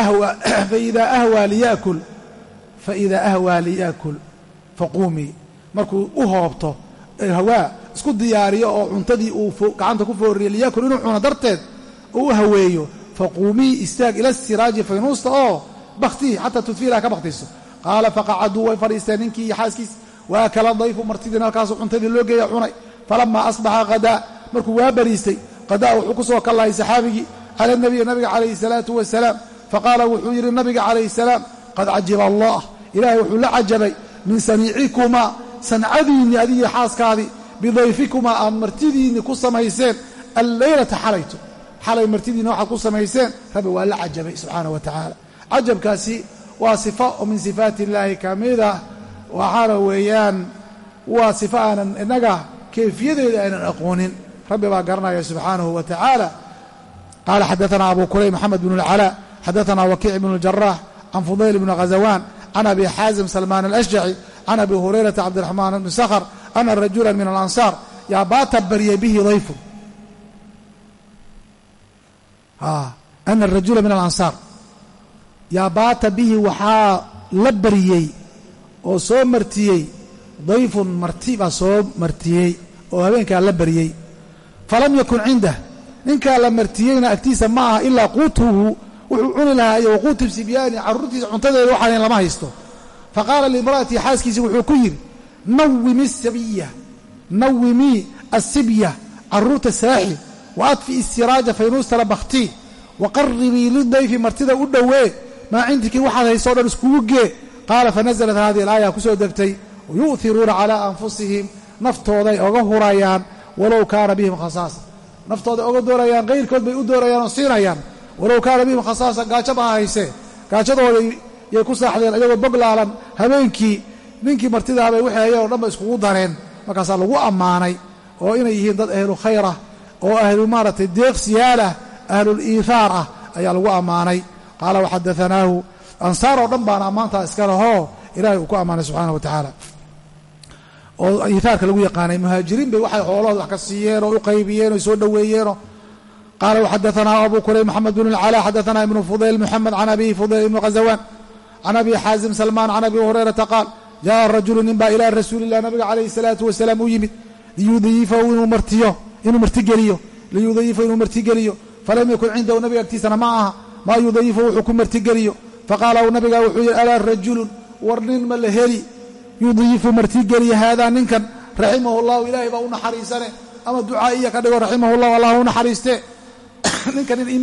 ahwaa liyakul [CLEARS THROAT] faidaa ahwaa liyaakul. Faquumii markuu u hoobto hawaa isku diyaariyo oo cuntadii uu gacanta ku foorriyo liyakul inuu cuno darteed oo u haweeyo faquumii istaag ila siraaji faynuusta oo bakhtihi xataa tudfiilaha ka bakhtiso qaala faqacaduu way fadhiisteen ninkii iyo xaaskiis. Waakala dayfu martidiina halkaasuu cuntadii loo geeya cunay. Falamaa asbaxa hadaa markuu waa bariistay qadaa wuxuu ku soo kallahay saxaabigii cala nabiyi nabiga calayhi salaatu wasalaam. Faqaala wuxuu yidhi nabiga calayhi salaam qad cajiba allah ilaahay wuxuu la cajabay min saniicikumaa sancadiinni adigii xaaskaadii bidayfikumaa aad martidiinni ku samayseen alleylata xalaytu. Xalay martidiinni waxaad ku samayseen rabbi waa la cajabay subxaana wa tacaala. Cajabkaasi waa sifa oo min sifaati illaahi ka mida waxaana weeyaan waa sifa aanan innaga kayfiyadeeda aynan aqoonin. Rabbi baa garanaya subxaanahu wa tacaala. Qaala xadaana abu kulayb maxamed bn اlcalaa xadaana wakiic bn اljarax can fudayl bn khazawaan can abi xaazim salmaan alashjaci can abi hurayrata cabdiraxmaan bni sakhr ana rajula min alansaar. Yaa baata baryay bihi dayfu. Ana rajula min alansaar. Yaa baata bihi waxaa la baryey oo soo martiyey dayfun marti baa soo martiyey oo habeenkaa la baryey falam yakun cindah ninkaa la martiyeyna agtiisa ma aha ilaa quutuhu wuxuu cuni lahaa iyo waquutu sibyaani carruurtiisa cuntadeeda waxaan lama haysto faqaala liimra'atii xaaskiisii wuxuu ku yidhi nawimi sabiya nawimii assibya carruurta saaxi wa adfi'i siraaja faynuustala bakhtii wa qarribii lidayfi martida u dhowee maa cindikii waxaad hayso o dhan iskugu gee qaala fanasalat hadihi alaaya ku soo degtay yu'hiruuna calaa anfusihim naftooday oga hurayaan walow kaana bihim khasaasa naftooday oga doorayaan kayrkood bay u doorayaan oo siinayaan walow kaana bihim khasaasa gaajo ba ha haysee gaajadooday yay ku saaxdeen iyagoo boglaalan habeenkii. Ninkii martidaabay wixii hayeen o dhan ba iskugu dareen. Markaasaa lagu ammaanay oo inay yihiin dad ahlu khayrah oo ahlu maaragtay deeqsiyaalah ahlul iihaar ah ayaa lagu ammaanay. Qaala waxadaanaahu ansaar oo dhan baana ammaantaa iska lahoo uu ku ammaanay subxaana wa tacaala. Oo iihaarka lagu yaqaanay muhaajiriin bay waxay xoolahooda wax ka siiyeen oo u qaybiyeen oo soo dhoweeyeenoo qaala waxadaanaa abu kurayb maxamed bn اlcalaa xadaanaa ibnu fudayl moxamed can abihi fudayl ibnu khazawaan can abi xaazim salmaan can abi hurayrata qaal jaaa rajulu nin baa ilaa rasuulilah nabiga calayhi salaatu wasalaam u yimid liyudiyifahu inuu martiyo inuu martigeliyo liyudayifahu inuu martigeliyo falam yakun cindahu nabiga agtiisana ma aha maa yudayifahu wuxuu ku martigeliyo faqaala u nabigaa wuxuu yidhi alaa rajulun war nin ma la heli yudiyifu martigeliya haadaa ninkan raximahu llahu ilaahay baa u naxariisane ama ducaa iya ka dhigo raximahullahu allah u naxariiste ninkan nin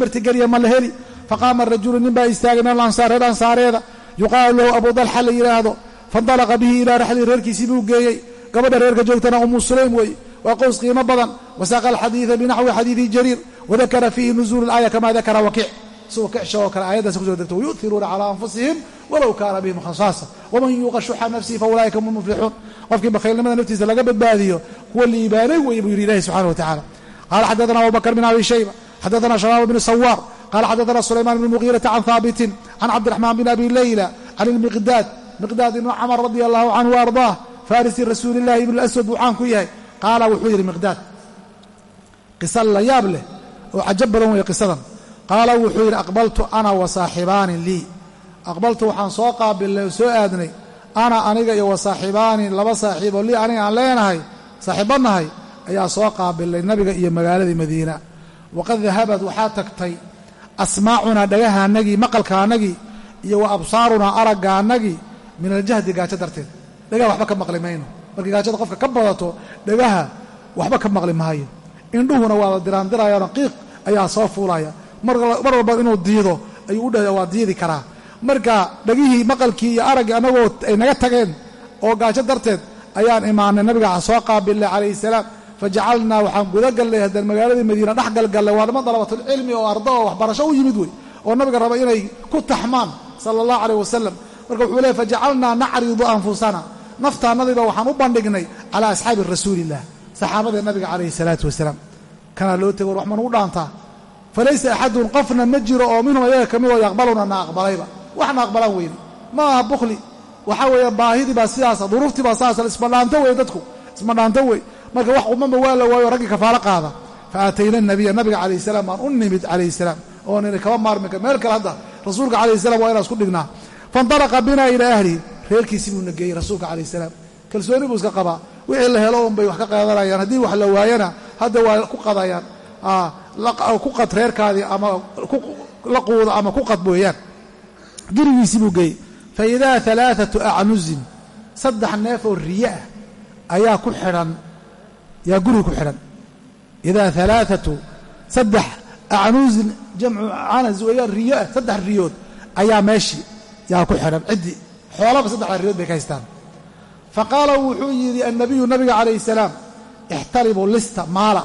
yuqaalu lahu abu dalxa la yidhaahdo faindalaqa bihi ilaa raxlii reerkiisii buu geeyey. Gabadha reerka joogtana umu sulaym weeye waa qows qiimo badan. Wasaaqa alxadiida binaxwi xadiidi jariir. Wadakara fiihi nuzuulu laaya kamaa dakara wakiic isagoo ka xishoo kale aayaddaas ku soo degto. Wayu'tiruuna calaa anfusihim walow kaana bihim khasaasa. Waman yuuqa shuxa nafsihi fa ulaa'ika hum muflixuun qofkii bakhaylnimada naftiisa laga badbaadiyo kuwa liibaanay weeye buu yidhi ilahi subxana wa tacala qaala xaddaana abubakr bin abi shayba xaddaana shabaab bn sawaar qala xaddaana sulaymaan bn mugiirata can haabitin can cabdiraxmaan bin abi leyla can ilmiqdaad miqdaad ibnu camar radia allahu canhu wa ardaah farisi rasuuli illahi ibn aswad buu caan ku yahay qaala wuxuu yidhi miqdaad qisa la yaab leh oo cajab badan weeye qisadan qaala wuxuu yidhi aqbaltu ana wa saaxibaani lii aqbaltu waxaan soo qaabilnay oo soo aadnay ana aniga iyo wa saaxibaani laba saaxiiboo lii aniga aan leenahay saaxiibbannahay ayaa soo qaabilnay nabiga iyo magaaladii madiina waqad dahabad waxaa tagtay asmaacunaa dhagahaannagii maqalkaannagii iyo wa absaarunaa araggaannagii min aljahdi gaajo darteed. Dhagaha waxba ka maqli mayno. Markii gaajada qofka ka badato dhagaha waxba ka maqli maayo. Indhuhuna waa la diraandirayaano qiiq ayaa soo fuulaya. Mar walba inuu diido ayuu u dhahya waa diidi karaa. Marka dhagihii maqalkii iyo araggii annagoo ay naga tageen oo gaajo darteed ayaan imaanay nabiga soo qaabilnay calayhi salaam fajacalnaa waxaan guda gallay haddaan magaaladii madiina dhex galgallay waa niman dalabatulcilmi oo arda oo waxbarasho u yimid wey oo nabiga raba inay ku taxmaan sala allahu caleyh wasalam marka wuxuu leey fajacalnaa nacridu anfusana. Naftaannadiiba waxaan u bandhignay calaa asxaabi rasuuliillah saxaabadee nabiga calayhi salaatu wasalaam. Kanaa loo tego war wax manugu dhaantaa. Falaysa axadun qofna ma jiro oo minhum ayaga ka midoo yaqbaluna na aqbalayba. Waxna aqbalaan weyne. Ma aha bukhli. Waxaa weeye baahidii baa sidaasa duruuftii baa sidaasa ismadhaanto wey dadku ismadhaanto wey marka wax umama waa la waayo raggii kafaalo qaada. Fa aatayna nabiya nabiga calayh salaam baan u nimid calayhi salaam. Oo nina kaba maarmi kar meel kale hadda rasuulka calayhi salam waa inaan isku dhignaa faindalaqa binaa ilaa ahlihi reerkiisii buu na geeyey rasuulka calayh salaam. Kalsooni buu iska qabaa wixii la helo un bay wax ka qaadanayaan. Haddii wax la waayana hadda waa ku qadayaan. Ku qad reerkaadii ama la quuda ama ku qad weeyaan gurigiisii buu geeyey. Fa idaa alaaatu acnuzin saddex neef oo riye ah ayaa ku xidhan yaa guriga ku xidhan idaa alaaatu saddex acnuusin jamcu canas riyo ah saddex riyood ayaa meeshii yaa ku xidhan ciddii xoolaba saddexda riyood bay ka haystaan. Fa qaala wuxuu yidhi annabiyu nabiga calayhi salaam ixtaribuu lista maala.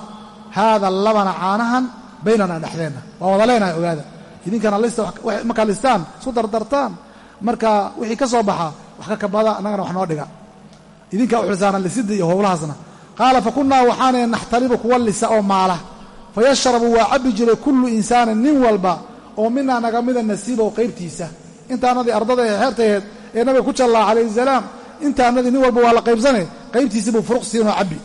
Haada labana caanahan baynana dhexdeenna. Waa wada leenahay ogaada. Idinkana lista markaa listaan isku dardartaan. Marka wixii ka soo baxa wax ka kabada annagana wax noo dhiga. Idinkaa uxilsaana lisida iyo howlahaasna qaala fa kunnaa waxaanay naxtaribu kuwa lisa oo maala. Fa yashrabu waa cabbi jiray kullu insaanin nin walba oo minaa naga mida nasiibow qaybtiisa. Intaanadii ardada ee xeertaheed ee nabiga ku jallaa calayhi salaam intaanadii nin walba waa la qaybsane qaybtiisii buu furuq siinoo cabbi.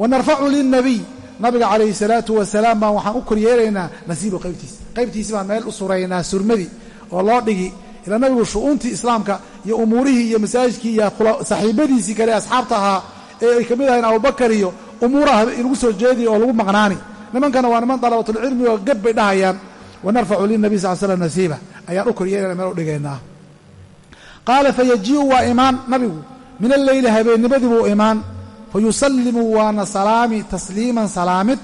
Wa narfacu lilnabiy nabiga calayhi salaatu wasalaam baan waxaan u koryeelaynaa nasiibow qaybtiisa. Qaybtiisii baan meel u suraynaa surmadii oo loo dhigi ilaa nabigu shu'uuntii islaamka iyo umuurihii iyo masaajidkii iyo saaxiibadiisii kale asxaabta ahaa ee ay ka mid ahayn abubakar iyo umuuraha lagu soo jeediya oo lagu maqnaani. Nimankana waa niman dalabatulcilmi oo geb bay dhahayaan. Wa narfacu lilnabiy sal slam nasiiba. Ayaan u koryeelana meel u dhigaynaa. Qaala fayajii'u waa imaan nabigu. Min alleyli habeennimadii buu imaan. Fa yusallimu waana salaami tasliiman salaamid.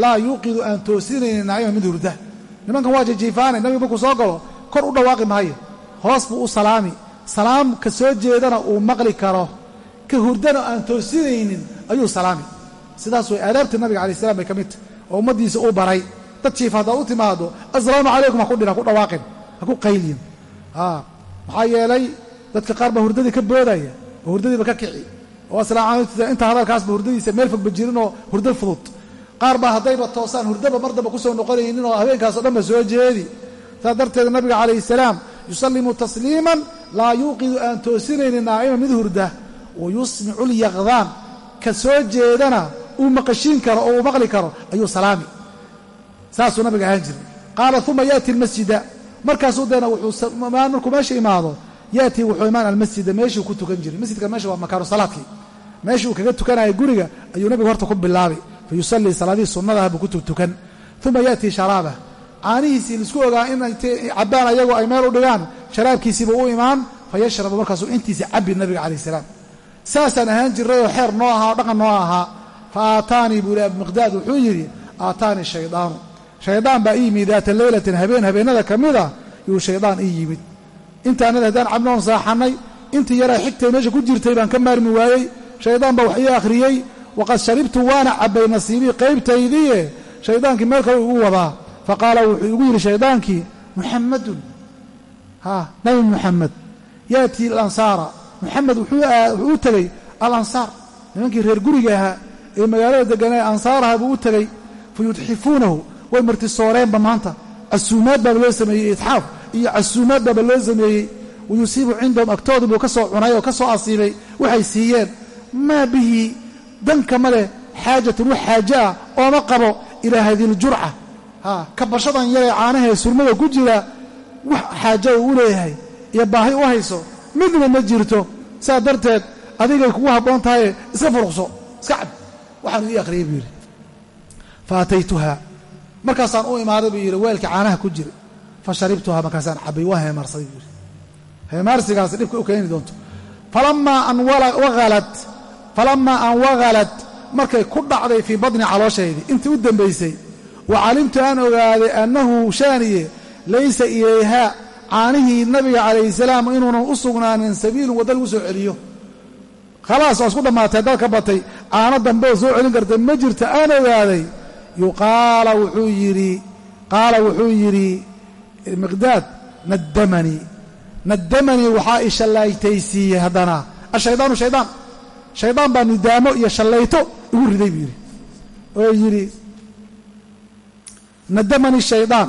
Laa yuuqidu aan toosinaynin naa'ima mid hurda. Nimankan waa jijiifaane nabigu markuu soo galo kor u dhawaaqi maayo. Hoos buu u salaami. Salaam ka soo jeedana uu maqli karo ka hurdana aan toosinaynin ayuu salaami sidaas way aadaabtii nabiga alai salam bay ka mid tahy oo ummaddiisa uu baray. Dad jiif haddaad u timaado assalaamu calaykum ha ku dhin ha ku dhawaaqin ha ku qaylin. Maxaa yeelay dadka qaar baa hurdadii ka boodaya oo hurdadiiba ka kici. Oo asalaam inta hadalkaasba hurdadiisa meel fogba jirin oo hurdo fudud. Qaar baa haddayba toosaan hurdaba mar damba ku soo noqonaynin oo habeenkaasoo dhanba soo jeedi. Saas darteed nabiga calayhi salaam yusallimu tasliiman laa yuuqidu aan toosinaynin naa'ima mid hurda wa yusmicu lyaqdaan ka soo jeedana uu maqashiin karo oo uu maqli karo ayuu salaami saasuu nabiga ahaan jiray qaala uma yaati almasjida markaasuu deena markuu meesha imaado yaatii wuxuu imaan almasjida meeshuu ku tukan jiray masjidka meesha waa makaanu salaadkii meesha uu kaga tukanaya guriga ayuu nabigu horta ku bilaabay fa yusallii salaadihii sunnadaha buu ku tugtukan uma yaatii sharaabah caanihiisii la isku ogaa inay cabbaan ayagoo ay meel u dhigaan sharaabkiisiiba u imaan fa yashrabu markaasuu intiisa cabbi nabiga calayh salaam saasaan ahaan jirray oo xeer noo ahaa oo dhaqan noo ahaa. Fa aataanii buu ihi miqdaad wuxuu yidhi aataanii shaydaanu shaydaan baa ii yimid daata leylatin habeen habeennada ka mida yuu shaydaan ii yimid. Intaanada haddaan cabnoon saaxannay intii yaraa xigtay meesha ku jirtay baan ka maarmi waayey. Shaydaan baa wax ii akhriyey waqad sharibtu waana cabbay nasiibii qaybtaydiie shaydaankii meel kale igu wadaa faqaala wuxuu igu yidhi shaydaankii muxamadun ha nabi muxamed yaatii alansaara muxamed wuxuu u tegey alansaar. Nimankii reer guriga ahaa ee magaalada deganaa ansaaraha buu u tegey fa yudxifuunahu way martisooreenba maanta. Casuumaad baaba loo sameeyey itxaaf iyo casuumaad baaba loo sameeyey. Wayusiibu cindahum agtooda buu ka soo cunay oo ka soo asiibay. Waxay siiyeen maa bihi danka ma leh xaajatun wax xaaje ah ooma qabo ilaa hadiiljurca ha kabashadan yaree caanahaee surmada ku jira wax xaaja uu u leeyahay iyo baahi u hayso midna ma jirto. Saa darteed adigay kugu habboon tahaye iska furuqso iska cab waxaanu ii akhriyey buu yidhi. Fa ataytuha markaasaan u imaaday buu yidhi weelka caanaha ku jira. Fa sharibtuha markaasaan cabbay. Waa heemaarsaday buu yidhi. Heemaarsigaasi dhibka u keeni doonto. Falamaa an waqalat markay ku dhacday fii badni calooshaydii intii u dambaysay wa calimtu aan ogaaday annahu shaaniye laysa ilayhaa caanihii nabiga calayhi salaam inuunan u sugnaanin sabiilun wadda lagu soo celiyo. Khalaas waa isku dhammaatay haddaad ka batay caano dambe oo soo celin karta ma jirta aan ogaaday. Yuqaala wuxuu yidhi qaala wuxuu yidhi miqdaad naddamanii naddamanii waxaa i shallaytaysiiyey haddana. Ashaydaanu shaydaan. Shaydaan baa nidaamo iyo shallayto igu riday buu yidhi. Oo yidhi nadamanii shaydaan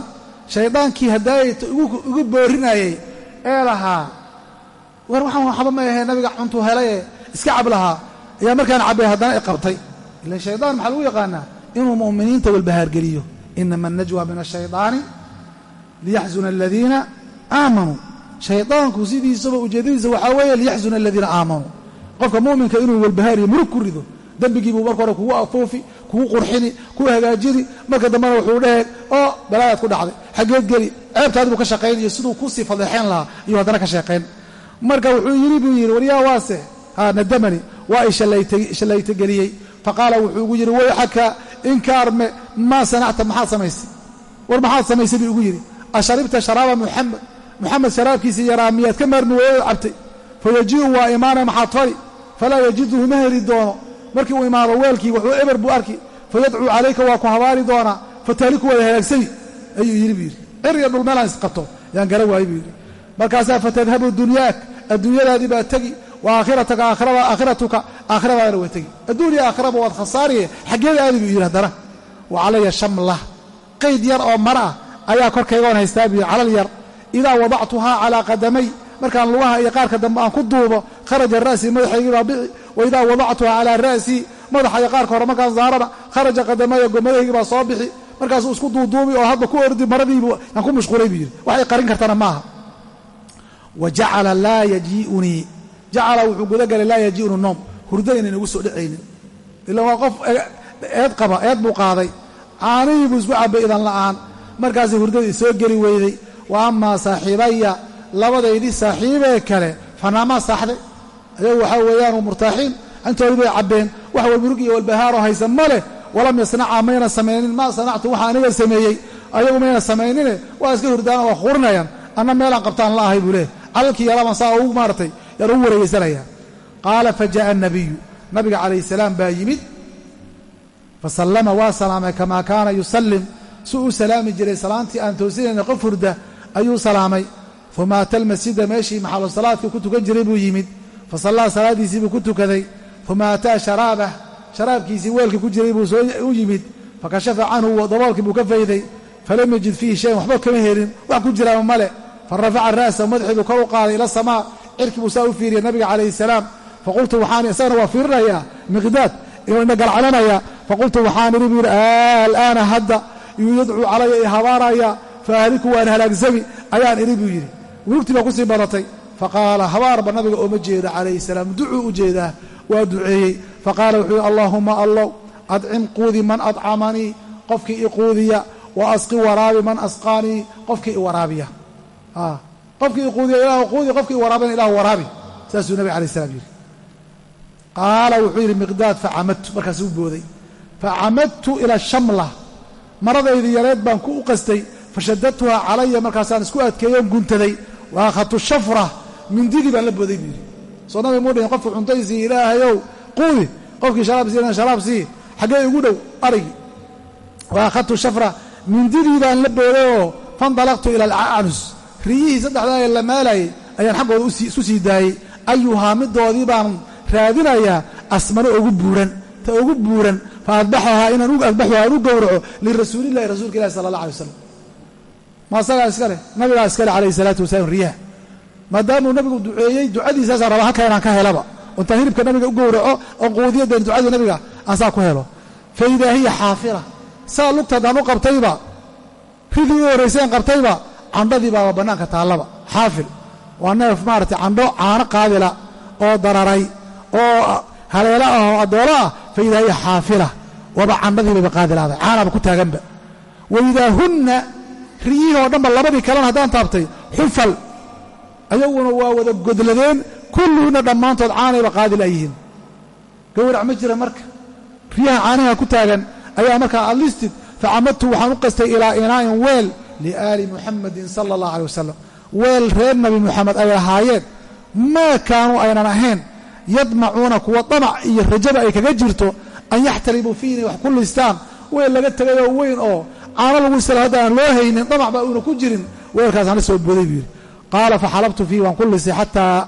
shaydaankii haddaayta igu boorinayay ee lahaa war waxaan waxba ma ahee nabiga cuntuu helaye iska cab lahaa ayaa markaan cabbay haddana i qabtay. Ila shaydaan maxaa lagu yaqaanaa? Inuu mu'miniinta walbahaargeliyo inama annajwa min ashaydaani liyaxzuna aladiina aamanuu shaydaanku sidiisaba ujeeddadiisa waxaa weeye liyaxzuna aladiina aamanuu qofka mu'minka inuu walbahaariyo murug ku rido dembigiibuu marka hore kugu afuufi kugu qurxini ku hagaajini marka dambena wuxuu dhehe oo balaayaad ku dhacday. Xaggeed geli ceebtaadi buu ka shaqaynayo siduu ku sii fadeexeen lahaa iyuu haddana ka sheekayn marka wuxuu yidhi buu yidhi waryaa waase nadamani waa i shallaytageliyey faqaala wuxuu ugu yidhi wayxaka inkaarme maa sanacta maxaad samaysay war maxaad samaysay buu igu yidhi. Asharibta sharaaba muxamed muxamed sharaabkiisii yaraa miyaad ka maarmi weeyad cabtay. Fayajii'u waa imaana maxaad fari falaa yajiduhu ma heli doono markii uu imaado weelkii wuxuu eber buu arki fayadcuu calayka waa ku habaari doonaa fataaliku waada halaagsani ayuu yidhi buu yidhi. Ciriya dhul meelaan isqabto. Yaan gara waayo buu yidhi. Markaasaa fatadhabu dunyaak adduunyadaadii baa tegi wa aakhirataka aakhiratuka aakhiradaadana waa tegi adduuniya aakhiraba waad khasaariye xaggeeda aadi buu yidhi haddana. Wa calaya shamlah qayd yar oo mara ah ayaa korkaygoon haystaa buu yidhi. Calal yar idaa wadactuhaa calaa qadamay markaan lugaha iyo qaarka dambe aan ku duubo kharaja ra'sii madaxaygii baa bici wa idaa wadactuha calaa ra'sii madaxa qaarka hore markaan saarana kharaja qadamaya gomadahaygii baa soo bixi markaasuu isku duuduubi oo hadba ku ordi maradiibu yaan ku mashquulay buu yidhi. Waxay qarin kartana maaha. Wa jacala laa yajii'unii jacala wuxuu gudagalay laa yaji'uni noom hurda inayna soo dhacaynin ila waa qof eed qaba eed buu qaaday. Caanihii isku cabbay idan la'aan markaasay hurdadii soo geli weyday. Wa amaa saaxiibaya labadaydii saaxiibee kale fanaamaa saaxday ayagu waxaa weeyaan murtaaxiin intoodii bay cabbeen wax walmurug iyo walbahaaroo haysa ma leh. Walam yasnaca mayna samaynin maa sanactu waxa aniga sameeyey. Ayagu mayna samaynine waa iska hurdaana waa qurinayaan anna meelaan qabtaan la ahay buu leeh calalkii yaraban saa ugu maaratay yaan ugu wareegeysanaya qaala fa ja'a anabiyu nabiga calayhi salaam baa yimid. Fasallama waa salaamay kamaa kaana yusallim. Si u salaami jiray salaantii aan toosinayna qof hurda ayuu salaamay uma ata almasjida meeshii maxalu salaadka ku tukan jiray buu yimid. Fa sallaa salaadiisii buu ku tukaday. Uma ataa sharaabah sharaabkiisii weelka ku jiray buu soo u yimid. Fakashafa canhu daboolkii buu ka fayday. Falam yajid fiihi shayan waxba kama helin. Wax ku jiraaba male. Farafaca ra'sahu madaxii buu kor u qaaday ila asamaa cirkii buu saa u fiiriyay nabiga calayhi salaam. Faqultu waxaan isagana waa fiirinayaa miqdaad? Inuu ina galcalanaya. Faqultu waxaan idhi buu yidhi alaana hadda yuu yadcuu calaya i habaaraya faahliku waan halaagsami ayaan idhi murugtii baa ku sii badatay faqaala habaarba nabiga ooma jeeda calayhi salaam. Ducuu u jeedaa waa duceeyey. Faqaala wuxuu yidhi allaahuma allow adcim quudi man adcamanii qofkii i quudiya wa asqi waraabi man asqaanii qofkii i waraabiya. Qofkii i quudiya ilah quudi qofkii i waraabina ilah waraabi. Saasuu nabig alay slam yidhi. Qaala wuxuu yidhi miqdaad facamadtu markaasuu booday. Facamadtu ila shamla maradaydii yareed baan ku u qastay fashadadtuhaa calaya markaasaan isku adkeeyoon guntaday wa akhadtu shafra. Mindidii baan la booday buu yidhi soo nabi muu dhihin qofku cuntaysii ilaahayow quudi. Qofkii sharaab siina sharaab sii. Xaggee igu dhow arigii wa akhadtu shafra. Mindidii baan la booday oo fandalaqtu ila alcanus riyihii saddexdaa ee la maalayay ayaan xaggooda isu sii daayey ayuhaa midoodii baan raadinayaa asmano ugu buuran ta ugu buuran. Fa adbaxahaa inaan adbaxu aan u gowraco lirasuulillahi rasuulka ilahi sala allah alay wasalam ma asagaa iska leh. Nabigaa iska leh calayhi salaatu wasalaam riyaha maadaamuu nabigu duceeyey ducadiisaasaan rabaa halka inaan ka helaba. Intaan hilibka nabiga u gowraco oo quudiyadan ducadii nabiga aan saa ku helo. Fa hiya xaafira. Saa lugta haddaan u qabtayba ridii u qabtayba candhadii baaba bannaanka taallaba. Xaafil waa neef maaragtay candho caano qaadila oo dararay oo haleelo ah oo addoolo ah. Fa hiya xaafila waaba candhadii qaadilaaday. Caanaaba ku taaganba. Wa hunna riyihii oo dhanba labadii kalena haddaan taabtay. Xufal ayaguna waa wada godladeen kulluhuna dhammaantood caanayba qaadil ay yihiin. Gawrac ma jira marka. Riyaha caanaha ku taagan ayaa markaa adlistid facamadtu waxaan u qastay ilaa inaa'in weel liaali muxamadin sala allah alay wasalam weel reer nabi muxamed ay lahaayeen. Maa kaanuu aynan ahayn. Yadmacuuna kuwa damac iyo rajaba ay kaga jirto an yaxtalibuu fii inay wax ku listaan. Weel laga tegayoo weyn oo caano lagu istala aan loo haynin damac baa uuna ku jirin. Weelkaasaan la soo booday buu yidhi. Qaala faxalabtu fiihi waan ku lisay xataa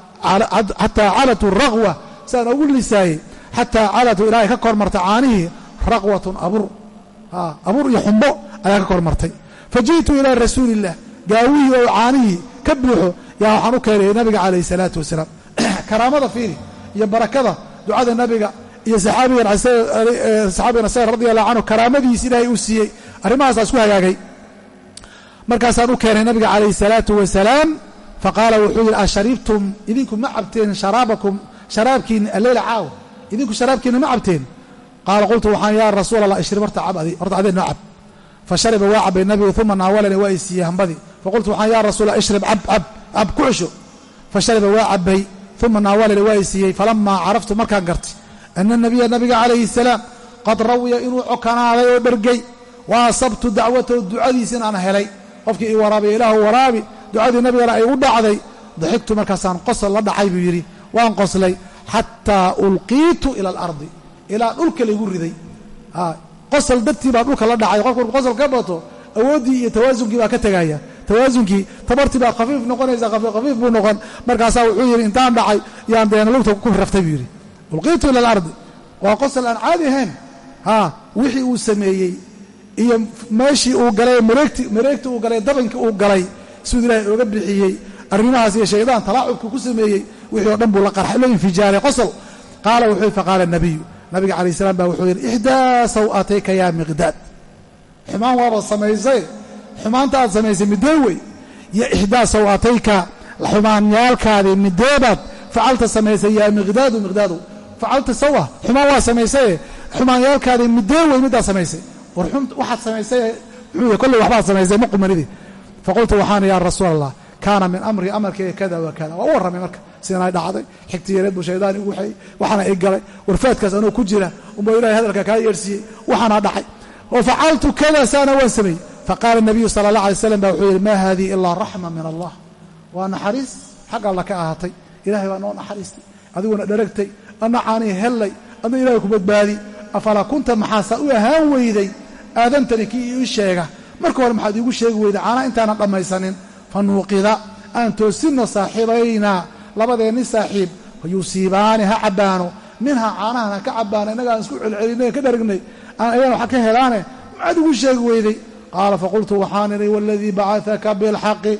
calatu raqwa. Saan ugu lisaayey xataa calatu ilaahay ka kor martay caanihii raqwatun abur abur iyo xumbo ayaa ka kor martay. Fa ji'tu ilaa rasuuli illah gaawihii oo caanihii ka buuxo yaa waxaan u keenay nabiga calayhi salaatu wasalaam. [CLEARS THROAT] Karaamada fiiri iyo barakada ducada nabiga iyo saxaabigan asagr radi allahu canhu karaamadiis ilaahay uu siiyey arrimahaasaa isku hagaagay. Markaasaan u keenay nabiga calayhi salaatu wasalaam faqaala wuxuu yidhi asharibtum idinku ma cabteen sharaabakum sharaabkiinna alleyla caawa idinku sharaabkiinna ma cabteen. Qaala qultu waxaan yaa rasuul allah ishrib horta cab adi horta adee noo cab. Fa shariba waa cabbay nabigu uma naawalani waa i siiyey hambadii faqultu waxaan yaa rasuul allah ishrib cab cab cab ku cesho fa shariba waa cabbay uma naawalani waa i siiyey falamaa caraftu markaan gartay ana nabiya nabiga calayhi salaam qad rawiya inuu cokanaaday oo dhergey wa asabtu ducadiis inaan helay. Qofkii ii waraabiya ilaahu waraabi ducadii nabigana ay u dhacday. Daxigtu markaasaan qosol la dhacay buu yidhi. Waan qoslay xataa ulqiitu ila alardi ilaa dhulka laygu riday. Qosol dartii baa dhulka la dhacay. Qofku qosol ka bato awooddii iyo tawaasunkii baa ka tegaya tawaasunkii tabartii baa khafiif noqonaysa khafiif buu noqon. Markaasaa wuxuu yidhi intaan dhacay yaan deena lugta ku raftay buu yidhi. Ulqiitu ila alardi. Waa qosol aan caadi ahayn. Wixii uu sameeyey iyo meeshii uu galay mareegti mareegtii uu galay dabankii uu galay siduu ilaahay ooga bixiyey arrimahaas iyo shaydaan talaacubka ku sameeyey wixii o dhan buu la infijaaray qosol. Qaala wuxuu faqaala nabiyu nabiga calayh salaam baa wuxuu yidhi ixdaa saw'atayka yaa miqdaad. Xumaan waaba samaysay xumaanta aad samaysay midee wey? Yo ixdaa saw'atayka xumaanyaalkaadii mideebaad facalta samaysay yaa miqdaadu miqdaadu facalta sawa xumaan waa samaysaye xumaanyaalkaadii midee wey middaad samaysay war waxaad samaysay kolley waxbaad samaysay ma qumanidi faqultu waxaana yaa rasuul allah kaana min amrii amarkeyga kada wa kada. Waa u warramay marka sidanay dhacday xigti yareed buu shaydaan igu waxay waxaana i galay. Warfaadkaas anoo ku jira unbuu ilahay hadalka kaa yeersiiyey waxaana dhacay. Wa facaltu kada saana waan sameeyey. Faqaala nabiyu sala allah alay slam ba wuxuu yidhi maa haadihi ilaa raxma min allah. Waa naxariis xag alla ka ahaatay ilahay baa noo naxariistay. Adiguna dheragtay weyday aadantani kii ii sheega. Marka hore maxaad iigu sheegi weyday caanaa intaanan dhammaysanin. Fa nuuqida aan toosinno saaxiibaynaa labadeenni saaxiib. Yusiibaani ha cabbaano. Minhaa caanahan ha ka cabbaano innaga aan isku celcelinay ka dharagnay aan ayaan wax ka helaane. Maxaad igu sheegi weyday. Qaala faqultu waxaan idhi waladii bacataka bilxaqi.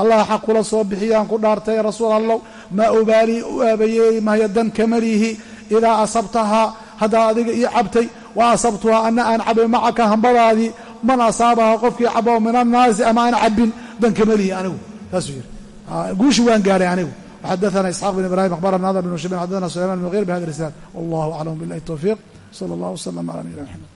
Allah xaq kula soo bixiyaan ku dhaartay rasuul allow. Maa ubaalii u aabayeeli mahyo dan kamalihi idaa asabtahaa haddaa adiga ii cabtay wa asabtuhaa ana aan cabay macaka hambadaadii man asaabaha qofkii cabo min annaasi ama aan cabin dankama lihi anigu saasuu yidhi guushi waan gaadhay anigu xadana isxaq bn ibrahim abarana adr bn shibn xadana sulayman bn hir bihada isnaad wallahu aclam bilahi towfiiq sala allah waslama ala nabiyina mxamed